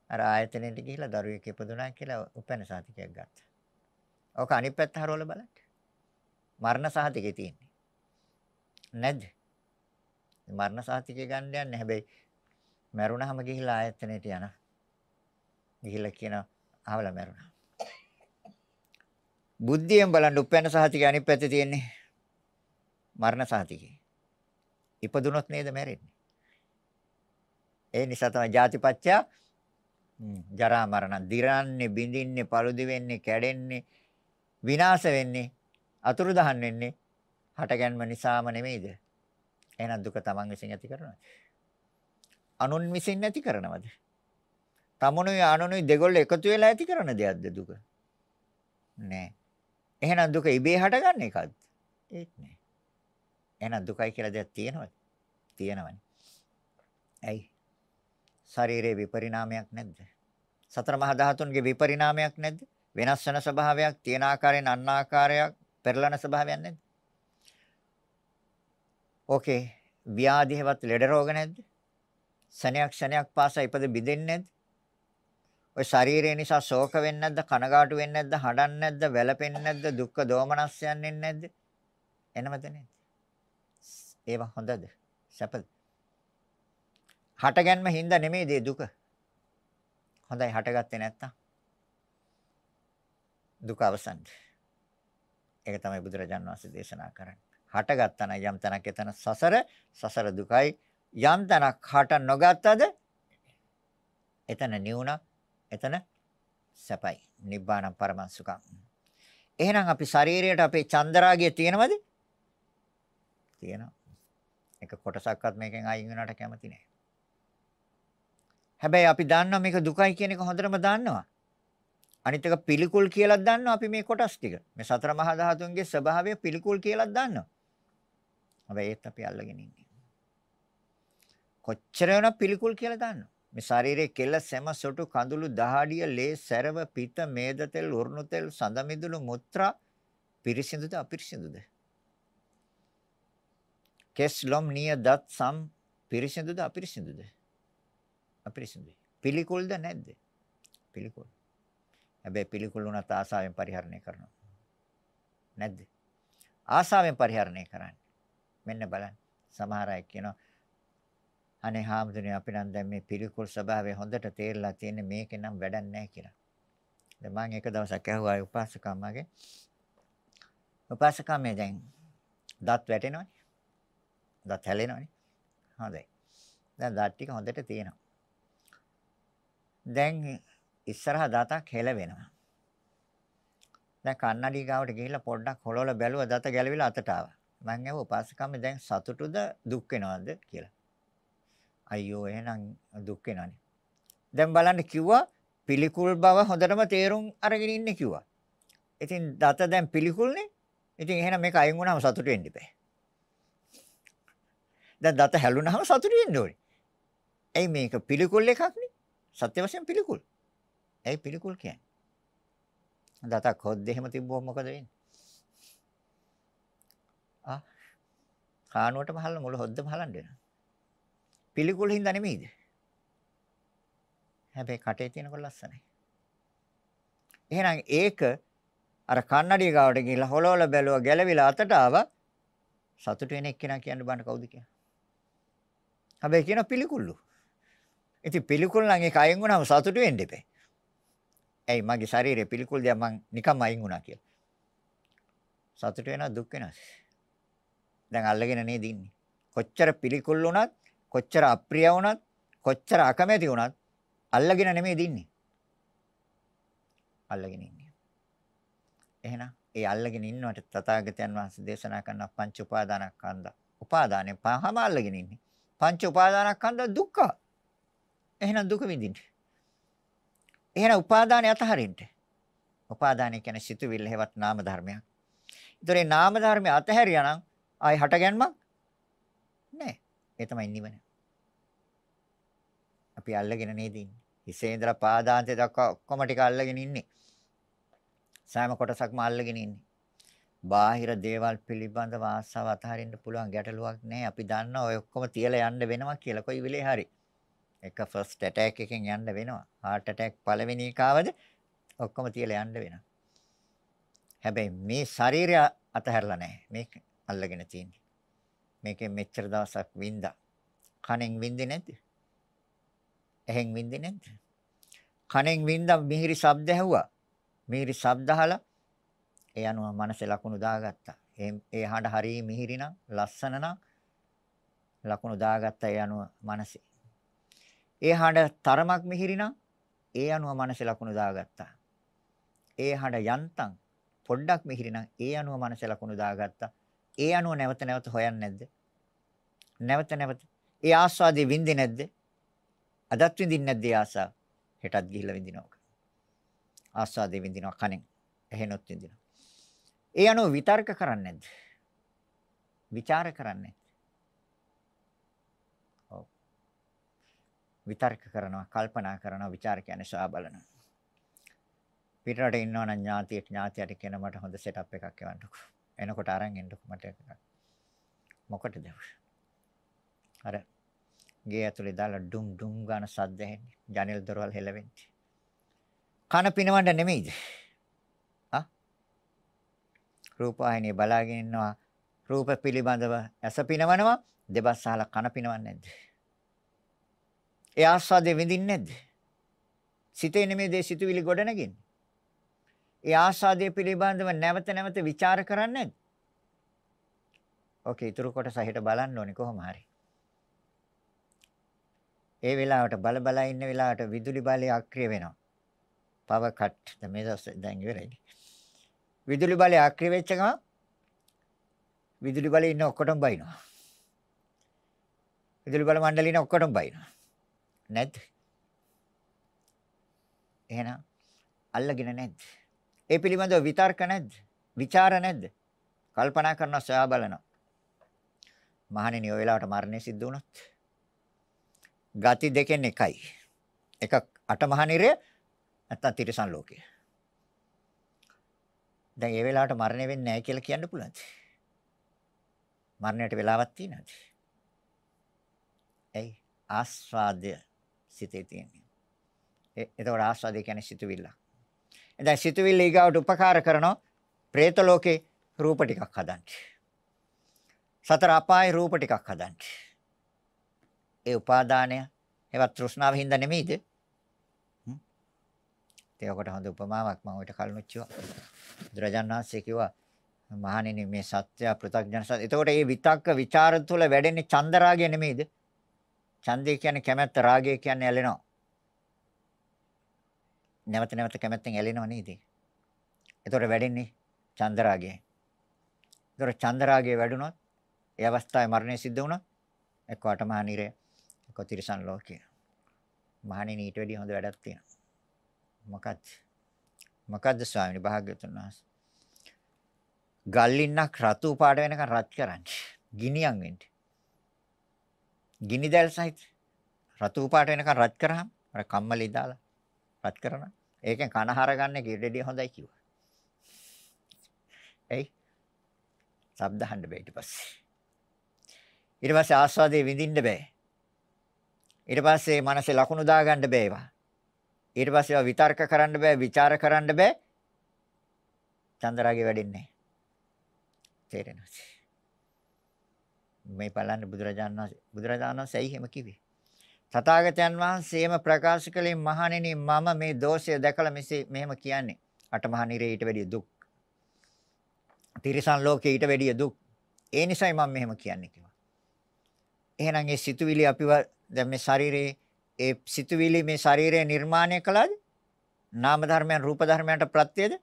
අර ආයතනෙට ගිහිලා දරුවෙක් ඉපදුනා කියලා උපැන්න සහතිකයක් ගත්තා. ඔක අනිත් පැත්ත හරවලා බලන්න. මරණ සහතිකේ තියෙන්නේ. නැද්ද? මරණ සහතිකේ ගන්න යන්නේ හැබැයි මැරුණාම ගිහිලා ආයතනෙට යන. ගිහිලා කියන ආවල මැරුණා. බුද්ධියෙන් බලන්න උපැන්න සහතිකේ අනිත් පැත්තේ තියෙන්නේ. මරණ සහතිකේ. ඉපදුනොත් නේද මැරෙන්නේ. ඒ නිසා තමයි ජාතිපච්චය ජරා මරණ දිරන්නේ බිඳින්නේ paludu වෙන්නේ කැඩෙන්නේ විනාශ වෙන්නේ අතුරුදහන් වෙන්නේ හටගැන්ම නිසාම නෙමෙයිද? එහෙනම් දුක තමන් විසින් ඇති කරනවද? අනුන් විසින් නැති කරනවද? තමනුයි අනුනුයි දෙගොල්ල එකතු වෙලා ඇති කරන දෙයක්ද දුක? නෑ. එහෙනම් දුක ඉබේ හටගන්න එකක්ද? ඒත් නෑ. එහෙනම් දුකයි කියලා දෙයක් තියෙනවද? තියෙනවනේ ඇයි ශරීරයේ විපරිණාමයක් නැද්ද? සතර මහා ධාතුන්ගේ විපරිණාමයක් නැද්ද? වෙනස් වෙන ස්වභාවයක්, තියෙන ආකාරයෙන් අන්න ආකාරයක්, පෙරලන ස්වභාවයක් නැද්ද? ඕකේ ව්‍යාධිහෙවත් ලෙඩ රෝග නැද්ද? සනයක් ක්ෂණයක් පාසා ඉපද බිඳෙන්නේ නැද්ද? ඔය ශරීරය නිසා ශෝක වෙන්නේ නැද්ද? කනගාටු වෙන්නේ නැද්ද? හඬන්නේ නැද්ද? වැළපෙන්නේ නැද්ද? දුක්ඛ දෝමනස්යන් එන්නේ නැද්ද? එනවද නේද? ඒවා හොඳද? සැපද? හටගන්ම හින්දා නෙමෙයි දේ දුක. හොඳයි හටගත්තේ නැත්තම් දුක අවසන්ද. ඒක තමයි බුදුරජාන් වහන්සේ දේශනා කරන්නේ. හටගත්තා නම් යම් තැනක එතන සසර සසර දුකයි යම් තැනක් හට නොගත්තද එතන නිවුණ එතන සැපයි නිබ්බාණං පරමං සුඛං එහෙනම් අපි ශරීරයට අපේ චන්දරාගය තියෙනවද තියෙනවා එක කොටසක්වත් මේකෙන් අයින් වෙනවට කැමති නැහැ හැබැයි අපි දන්නවා මේක දුකයි කියන එක හොඳටම දන්නවා. අනිත් එක පිළිකුල් කියලා දන්නවා අපි මේ කොටස් ටික. මේ සතර මහා ධාතුන්ගේ ස්වභාවය පිළිකුල් කියලා දන්නවා. හැබැයි ඒත් අපි අල්ලගෙන ඉන්නේ. කොච්චර වෙනවද පිළිකුල් කියලා දන්නවා. මේ ශරීරයේ කෙල සැම සොටු කඳුළු දහඩිය ලේ සැරව පිත මේද තෙල් උරුණු තෙල් සඳ මිදුළු මුත්‍රා පිරිසිදුද අපිරිසිදුද? කෙස් ලොම් නිය දත් සම් පිරිසිදුද අපිරිසිදුද? අපිරිසිදුයි. පිළිකුල්ද නැද්ද? පිළිකුල්. හැබැයි පිළිකුල් වුණත් ආසාවෙන් පරිහරණය කරනවා. නැද්ද? ආසාවෙන් පරිහරණය කරන්නේ. මෙන්න බලන්න. සමහර අය කියනවා අනේ හාමුදුරනේ අපි නම් දැන් මේ පිළිකුල් ස්වභාවය හොඳට තේරලා තියෙන්නේ මේකේ නම් වැඩක් නැහැ කියලා. දැන් මම එක දවසක් ඇහුවා උපාසකම්මගේ. උපාසකම්මේ දැන් දත් වැටෙනවනේ. දත් හැලෙනවනේ. හොඳයි. දැන් දත් ටික හොඳට තියෙනවා. දැන් ඉස්සරහා දතක් හෙලවෙනවා. දැන් කන්නඩි ගාවට ගිහිල්ලා පොඩ්ඩක් හොලවල බැලුවා දත ගැලවිලා අතට ආවා. මම ඇහුවා උපාසකම්මේ දැන් සතුටුද දුක් වෙනවද කියලා. අයියෝ එහෙනම් දුක් වෙනවනේ. දැන් බලන්න කිව්වා පිළිකුල් බව හොඳටම තේරුම් අරගෙන ඉන්නේ කිව්වා. ඉතින් දත දැන් පිළිකුල්නේ. ඉතින් එහෙනම් මේක අයින් වුණාම සතුටු වෙන්න ඉබේ. දැන් දත හැලුණාම සතුටු වෙන්න ඕනේ. ඇයි මේක පිළිකුල් එකක් නේ? සත්‍ය වශයෙන් පිළිකුල්. ඇයි පිළිකුල් කියන්නේ? දතක් හොද්ද එහෙම තිබ්බොත් මොකද වෙන්නේ? ආ කානුවටම හල්ල මුළු හොද්දම හලන්න වෙනවා. පිළිකුල් හින්දා නෙමෙයිද? හැබැයි කටේ තියෙනකොට ලස්සනයි. එහෙනම් ඒක අර කන්නඩිය ගාවට ගිහිල්ලා හොලවල බැලුවා ගැලවිලා අතට ආවා සතුට වෙන එක්කෙනා කියන්න බන්න කවුද කියලා. හැබැයි කියන පිළිකුල්ලු. ඉතින් පිළිකුල් නම් ඒක අයින් වුණාම සතුට වෙන්න එපේ. ඇයි මගේ ශරීරේ පිළිකුල් දිහා මං නිකම්ම අයින් වුණා කියලා. සතුට වෙනවා දුක් වෙනවා. දැන් අල්ලගෙන නේද ඉන්නේ. කොච්චර පිළිකුල් වුණත් කොච්චර අප්‍රිය වුණත් කොච්චර අකමැති වුණත් අල්ලගෙන නෙමෙයි දින්නේ. අල්ලගෙන ඉන්නේ. එහෙනම් ඒ අල්ලගෙන ඉන්නවට තථාගතයන් වහන්සේ දේශනා කරන පංච උපාදානස්කන්ධ. උපාදානේ පහම අල්ලගෙන ඉන්නේ. පංච උපාදානස්කන්ධ දුක්ඛ. එහෙනම් දුක විඳින්න. එහෙනම් උපාදානය අතහරින්න. උපාදානය කියන්නේ සිතුවිල්ල හේවත් නාම ධර්මයක්. ඒතරේ නාම ධර්මය අතහැරියා නම් ආයි හටගන්මක් නැහැ. ඒ තමයි නිවන. අපි අල්ලගෙන නේද ඉන්නේ. හිසේ ඉඳලා පාදාන්තය දක්වා ඔක්කොම ටික අල්ලගෙන ඉන්නේ. සෑම කොටසක්ම අල්ලගෙන ඉන්නේ. බාහිර දේවල් පිළිබඳව ආසාව අතහරින්න පුළුවන් ගැටලුවක් නැහැ. අපි දන්නවා ඔය ඔක්කොම තියලා යන්න වෙනවා කියලා කොයි වෙලේ හරි. එක ෆස්ට් ඇටැක් එකෙන් යන්න වෙනවා. heart attack පළවෙනි එකාවද ඔක්කොම තියලා යන්න වෙනවා. හැබැයි මේ ශරීරය අතහැරලා නැහැ. මේක අල්ලගෙන තියෙන්නේ. මේකෙන් මෙච්චර දවසක් වින්දා. කණෙන් වින්දේ නැද්ද? ඇහෙන් වින්දේ නැද්ද? කනෙන් වින්දා මිහිරි ශබ්ද ඇහුවා. මිහිරි ශබ්ද අහලා ඒ අනුව මනසේ ලකුණු දාගත්තා. ඒ ඒ හඬ හරිය මිහිරි නම් ලස්සන නම් ලකුණු දාගත්තා ඒ අනුව මනසේ. ඒ හඬ තරමක් මිහිරි නම් ඒ අනුව මනසේ ලකුණු දාගත්තා. ඒ හඬ යන්තම් පොඩ්ඩක් මිහිරි නම් ඒ අනුව මනසේ ලකුණු දාගත්තා. ඒ අනුව නැවත නැවත හොයන්නේ නැද්ද? නැවත නැවත ඒ ආස්වාදේ විඳින්නේ නැද්ද? අදත් විඳින්නේ නැද්ද ආසාව? හෙටත් ගිහිල්ලා විඳිනවා. ආස්වාදේ විඳිනවා කනෙන්. එහෙනොත් විඳිනවා. ඒ අනුව විතර්ක කරන්නේ නැද්ද? ਵਿਚාර කරන්නේ නැද්ද? ඔව්. විතර්ක කරනවා, කල්පනා කරනවා, විචාර කියන්නේ සොයා බලනවා. පිටරට ඉන්නවා නම් ඥාතියට ඥාතියට කියන මට හොඳ සෙටප් එකක් එවන්නකෝ. එනකොට අරන් එන්නකෝ මට එකක්. මොකටද? අර ගේ ඇතුලේ දාලා ඩුම් ඩුම් ගාන සද්ද ඇහෙන්නේ. ජනෙල් දොරවල් හෙලවෙන්නේ. කන පිනවන්න නෙමෙයිද? ආ? රූපවාහිනිය බලාගෙන ඉන්නවා රූප පිළිබඳව ඇස පිනවනවා දෙබස් අහලා කන පිනවන්නේ නැද්ද? ඒ ආස්වාදේ විඳින්නේ නැද්ද? සිතේ නෙමෙයි දේ සිතුවිලි ගොඩ නැගින්නේ. ඒ ආස්වාදයේ පිළිබඳව නැවත නැවත ਵਿਚාර කරන්නේ නැද්ද? ඕකේ ඊටු කොටස හිට බලන්න ඕනේ කොහොම හරි. ඒ වෙලාවට බල බල ඉන්න වෙලාවට විදුලි බලය අක්‍රිය වෙනවා. පව කට් දැන් මේ දවස් දැන් ඉවරයි. විදුලි බලය අක්‍රිය වෙච්ච ගමන් විදුලි බලය ඉන්න ඔක්කොටම බයිනවා. විදුලි බල මණ්ඩලේ ඉන්න ඔක්කොටම බයිනවා. නැද්ද? එහෙනම් අල්ලගෙන නැද්ද? ඒ පිළිබඳව විතර්ක නැද්ද? ਵਿਚාර නැද්ද? කල්පනා කරනවා සොයා බලනවා. මහණෙනි ඔය වෙලාවට මරණය සිද්ධ වුණොත් ගති දෙකෙන් එකයි. එක අටමහා නිරය නැත්නම් තිරිසන් ලෝකය. දැන් ඒ වෙලාවට මරණය වෙන්නේ නැහැ කියලා කියන්න පුළුවන්ද? මරණයට වෙලාවක් තියෙනවද? එයි ආස්වාදය සිතේ තියෙන්නේ. ඒ එතකොට ආස්වාදය කියන්නේ සිතුවිල්ල. දැන් සිතුවිල්ල ඊගාවට උපකාර කරනවා പ്രേත ලෝකේ රූප ටිකක් හදන්න. සතර අපායේ රූප ටිකක් හදන්න. ඒ උපාදානය ඒවත් තෘෂ්ණාව හින්දා නෙමෙයිද? ඒකට හොඳ උපමාවක් මම ඔයිට කලිනුත් කිව්වා. බුදුරජාණන් වහන්සේ කිව්වා මහණෙනි මේ සත්‍ය පෘථග්ජන සත්‍ය. එතකොට මේ විතක්ක ਵਿਚාර තුළ වැඩෙන්නේ චන්දරාගය නෙමෙයිද? ඡන්දය කියන්නේ කැමැත්ත, රාගය කියන්නේ ඇලෙනවා. නැවත නැවත කැමැත්තෙන් ඇලෙනව නේද? එතකොට වැඩෙන්නේ චන්දරාගයයි. එතකොට චන්දරාගය වැඩුණොත් ඒ අවස්ථාවේ මරණය සිද්ධ වුණොත් එක්ක අටමහා නිරය එක්ක තිරිසන් ලෝකය. මහණෙනි ඊට වැඩිය හොඳ වැඩක් තියෙනවා. මොකක්ද? මොකක්ද ස්වාමීනි භාග්‍යතුන් වහන්සේ? ගල්ලින්නක් රතු පාට වෙනකන් රත් කරන්නේ. ගිනියම් වෙන්නේ. ගිනි දැල් සහිත රතු පාට වෙනකන් රත් කරාම අර කම්මලි දාලා රත් කරනවා. ඒකෙන් කනහර ගන්න ගෙඩෙඩිය හොඳයි කිව්වා. එයි. ශබ්ද අහන්න බෑ ඊට පස්සේ. ඊට පස්සේ ආස්වාදේ විඳින්න බෑ. ඊට පස්සේ මනසේ ලකුණු දාගන්න බෑ ඒවා. ඊට පස්සේ ඒවා විතර්ක කරන්න බෑ, ਵਿਚාර කරන්න බෑ. චන්දරාගේ වැඩෙන්නේ තේරෙනවද? මේ බලන්න බුදුරජාණන් වහන්සේ බුදුරජාණන් වහන්සේ ඇයි එහෙම කිව්වේ? තථාගතයන් වහන්සේම ප්‍රකාශ කළේ මහණෙනි මම මේ දෝෂය දැකලා මෙසේ මෙහෙම කියන්නේ. අටමහා නිරේ ඊට වැඩිය දුක්. තිරිසන් ලෝකේ ඊට වැඩිය දුක්. ඒ නිසයි මම මෙහෙම කියන්නේ කිව්වා. එහෙනම් ඒ සිතුවිලි අපිව දැන් මේ ශරීරේ ඒ සිතුවිලි මේ ශරීරය නිර්මාණය කළාද? නාම ධර්මයන් රූප ධර්මයන්ට ප්‍රත්‍යයද?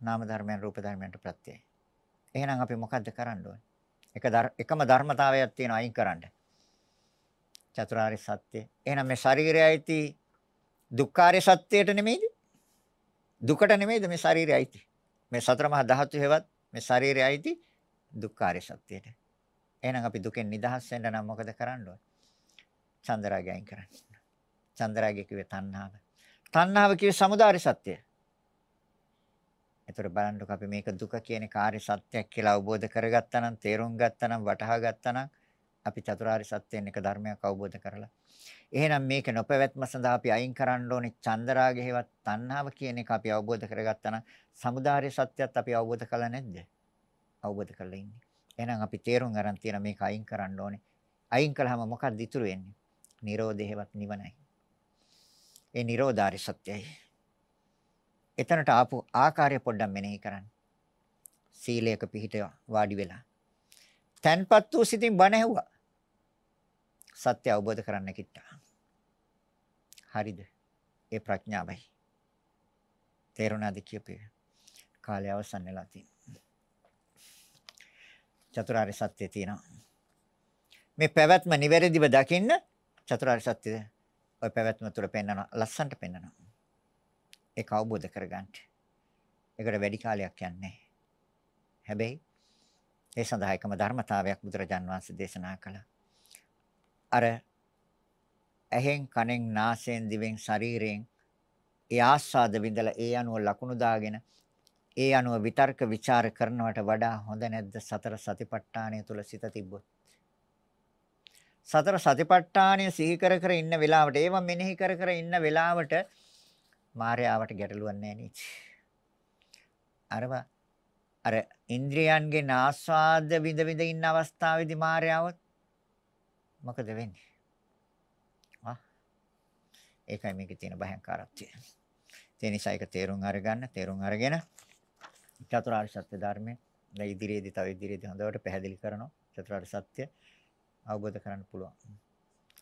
නාම ධර්මයන් රූප ධර්මයන්ට ප්‍රත්‍යයයි. එහෙනම් අපි මොකද්ද කරන්න ඕනේ? එක එකම ධර්මතාවයක් තියෙනවා අයින් කරන්න. චතුරාර්ය සත්‍ය. එහෙනම් මේ ශරීරයයි දුක්ඛාරය සත්‍යයට නෙමෙයිද? දුකට නෙමෙයිද මේ ශරීරයයි? මේ සතර මහා ධාතු හේවත් මේ ශරීරයයි දුක්ඛාරය සත්‍යයට. එහෙනම් අපි දුකෙන් නිදහස් වෙන්න නම් මොකද කරන්න ඕනේ? චන්දරාගය අයින් කරන්න. චන්දරාගය කිව්වේ තණ්හාව. තණ්හාව කිව්වේ samudāri සත්‍යය. එතකොට බලන්නකො අපි මේක දුක කියන කාර්ය සත්‍යයක් කියලා අවබෝධ කරගත්තා නම් තේරුම් ගත්තා නම් වටහා ගත්තා නම් අපි චතුරාර්ය සත්‍යයෙන් එක ධර්මයක් අවබෝධ කරලා එහෙනම් මේක නොපැවැත්ම සඳහා අපි අයින් කරන්න ඕනේ චන්දරාගය හේවත් තණ්හාව කියන එක අපි අවබෝධ කරගත්තා නම් samudāri සත්‍යයත් අපි අවබෝධ කළා නැද්ද අවබෝධ කරලා ඉන්නේ එහෙනම් අපි තේරුම් අරන් තියෙන මේක අයින් කරන්න ඕනේ අයින් කළාම මොකක්ද ඉතුරු වෙන්නේ නිරෝධය හේවත් නිවනයි ඒ නිරෝධාරි සත්‍යයි එතනට ආපු ආකාරය පොඩ්ඩක් මෙනෙහි කරන්න. සීලයක පිහිට වාඩි වෙලා. තන්පත් වූ සිතින් බණ ඇහුවා. සත්‍ය අවබෝධ කරන්න කිට්ටා. හරිද? ඒ ප්‍රඥාවයි. තේරුණාද කියපේ? කාලය අවසන් වෙලා තියෙනවා. චතුරාර්ය සත්‍ය තියෙනවා. මේ පැවැත්ම නිවැරදිව දකින්න චතුරාර්ය සත්‍ය ඔය පැවැත්ම තුළ පෙන්වන ලස්සන්ට පෙන්වනවා. ඒක අවබෝධ කරගන්න. ඒකට වැඩි කාලයක් යන්නේ හැබැයි ඒ සඳහා එකම ධර්මතාවයක් බුදුරජාන් වහන්සේ දේශනා කළා. අර ඇහෙන් කනෙන් නාසයෙන් දිවෙන් ශරීරයෙන් ඒ ආස්වාද විඳලා ඒ අනුව ලකුණු දාගෙන ඒ අනුව විතර්ක ਵਿਚාර කරනවට වඩා හොඳ නැද්ද සතර සතිපට්ඨානය තුල සිත තිබ්බොත් සතර සතිපට්ඨානය සිහි කර කර ඉන්න වෙලාවට ඒව මෙනෙහි කර කර ඉන්න වෙලාවට මායාවට ගැටලුවක් නැහැ නේද? අරව අර ඉන්ද්‍රියන්ගේ ආස්වාද විඳ විඳ ඉන්න අවස්ථාවේදී මායාවොත් මොකද වෙන්නේ? ආ ඒකයි මේකේ තියෙන භයංකාරත්වය. ඒ නිසා ඒක තේරුම් අරගන්න, තේරුම් අරගෙන චතුරාර්ය සත්‍ය ධර්මය දැන් ඉදිරියේදී තව ඉදිරියේදී හොඳට පැහැදිලි කරනවා. චතුරාර්ය සත්‍ය අවබෝධ කරගන්න පුළුවන්.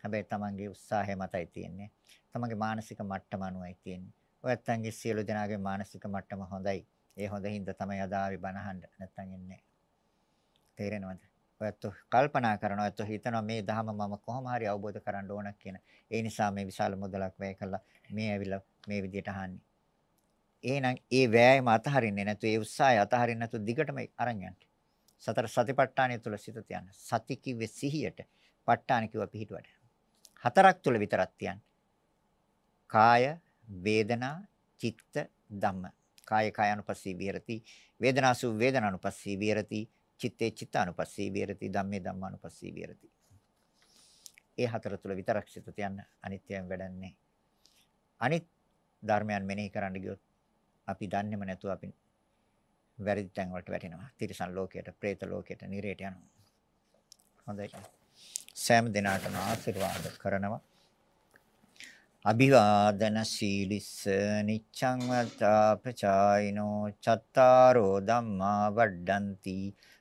හැබැයි තමන්ගේ උත්සාහය මතයි තියෙන්නේ. තමන්ගේ මානසික මට්ටම අනුවයි තියෙන්නේ. ඔයත් අංගේ සියලු දෙනාගේ මානසික මට්ටම හොඳයි. ඒ හොඳින්ද තමයි අදාවි බනහන්න නැත්තම් එන්නේ. තේරෙනවද? ඔයත් කල්පනා කරනවා ඔයත් හිතනවා මේ ධහම මම කොහොම හරි අවබෝධ කරගන්න ඕන කියන. ඒ නිසා මේ විශාල මුදලක් වැය කළා මේ ඇවිල්ලා මේ විදියට අහන්නේ. එහෙනම් ඒ වෑයම අතහරින්නේ නැතු ඒ උත්සාහය අතහරින්න නැතු දිගටම අරන් යන්න. සතර සතිපට්ඨානය තුල සිත තියන්න. සති කිව්වේ සිහියට, ප ဋ ාණ කිව්ව පිහිටුවට. හතරක් තුල විතරක් තියන්න. කාය, වේදනා, චිත්ත, ධම්ම. කාය කායानुපස්සී විහෙරති, වේදනාසු වේදනානුපස්සී විහෙරති, චිත්තේ චිත්තානුපස්සී විහෙරති, ධම්මේ ධම්මානුපස්සී විහෙරති. ඒ හතර තුල විතරක් සිත තියන්න අනිත්‍යයෙන් වැඩන්නේ. අනිත් ධර්මයන් මෙනෙහි කරන්න ගියොත් අපි දන්නේම නැතුව අපි වැරදි තැන් වලට වැටෙනවා. තිරිසන් ලෝකයට, പ്രേත ලෝකයට, නිරේට යනවා. හොඳයි. සෑම දිනකටම ආශිර්වාද කරනවා. අභිවාදන සීලිස්ස නිච්ඡං වත්තා ප්‍රචායිනෝ චත්තාරෝ ධම්මා වඩ්ඩಂತಿ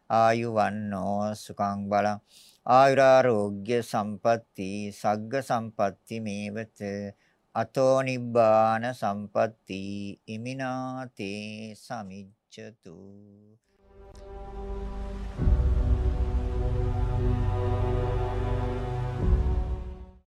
ආයු වන්නෝ සුඛං බලං ආයුරාෝග්‍ය සම්පatti සග්ග සම්පatti මේවත අතෝ නිබ්බාන සම්පatti ඉමිනාතේ සමිජ්ජ cetu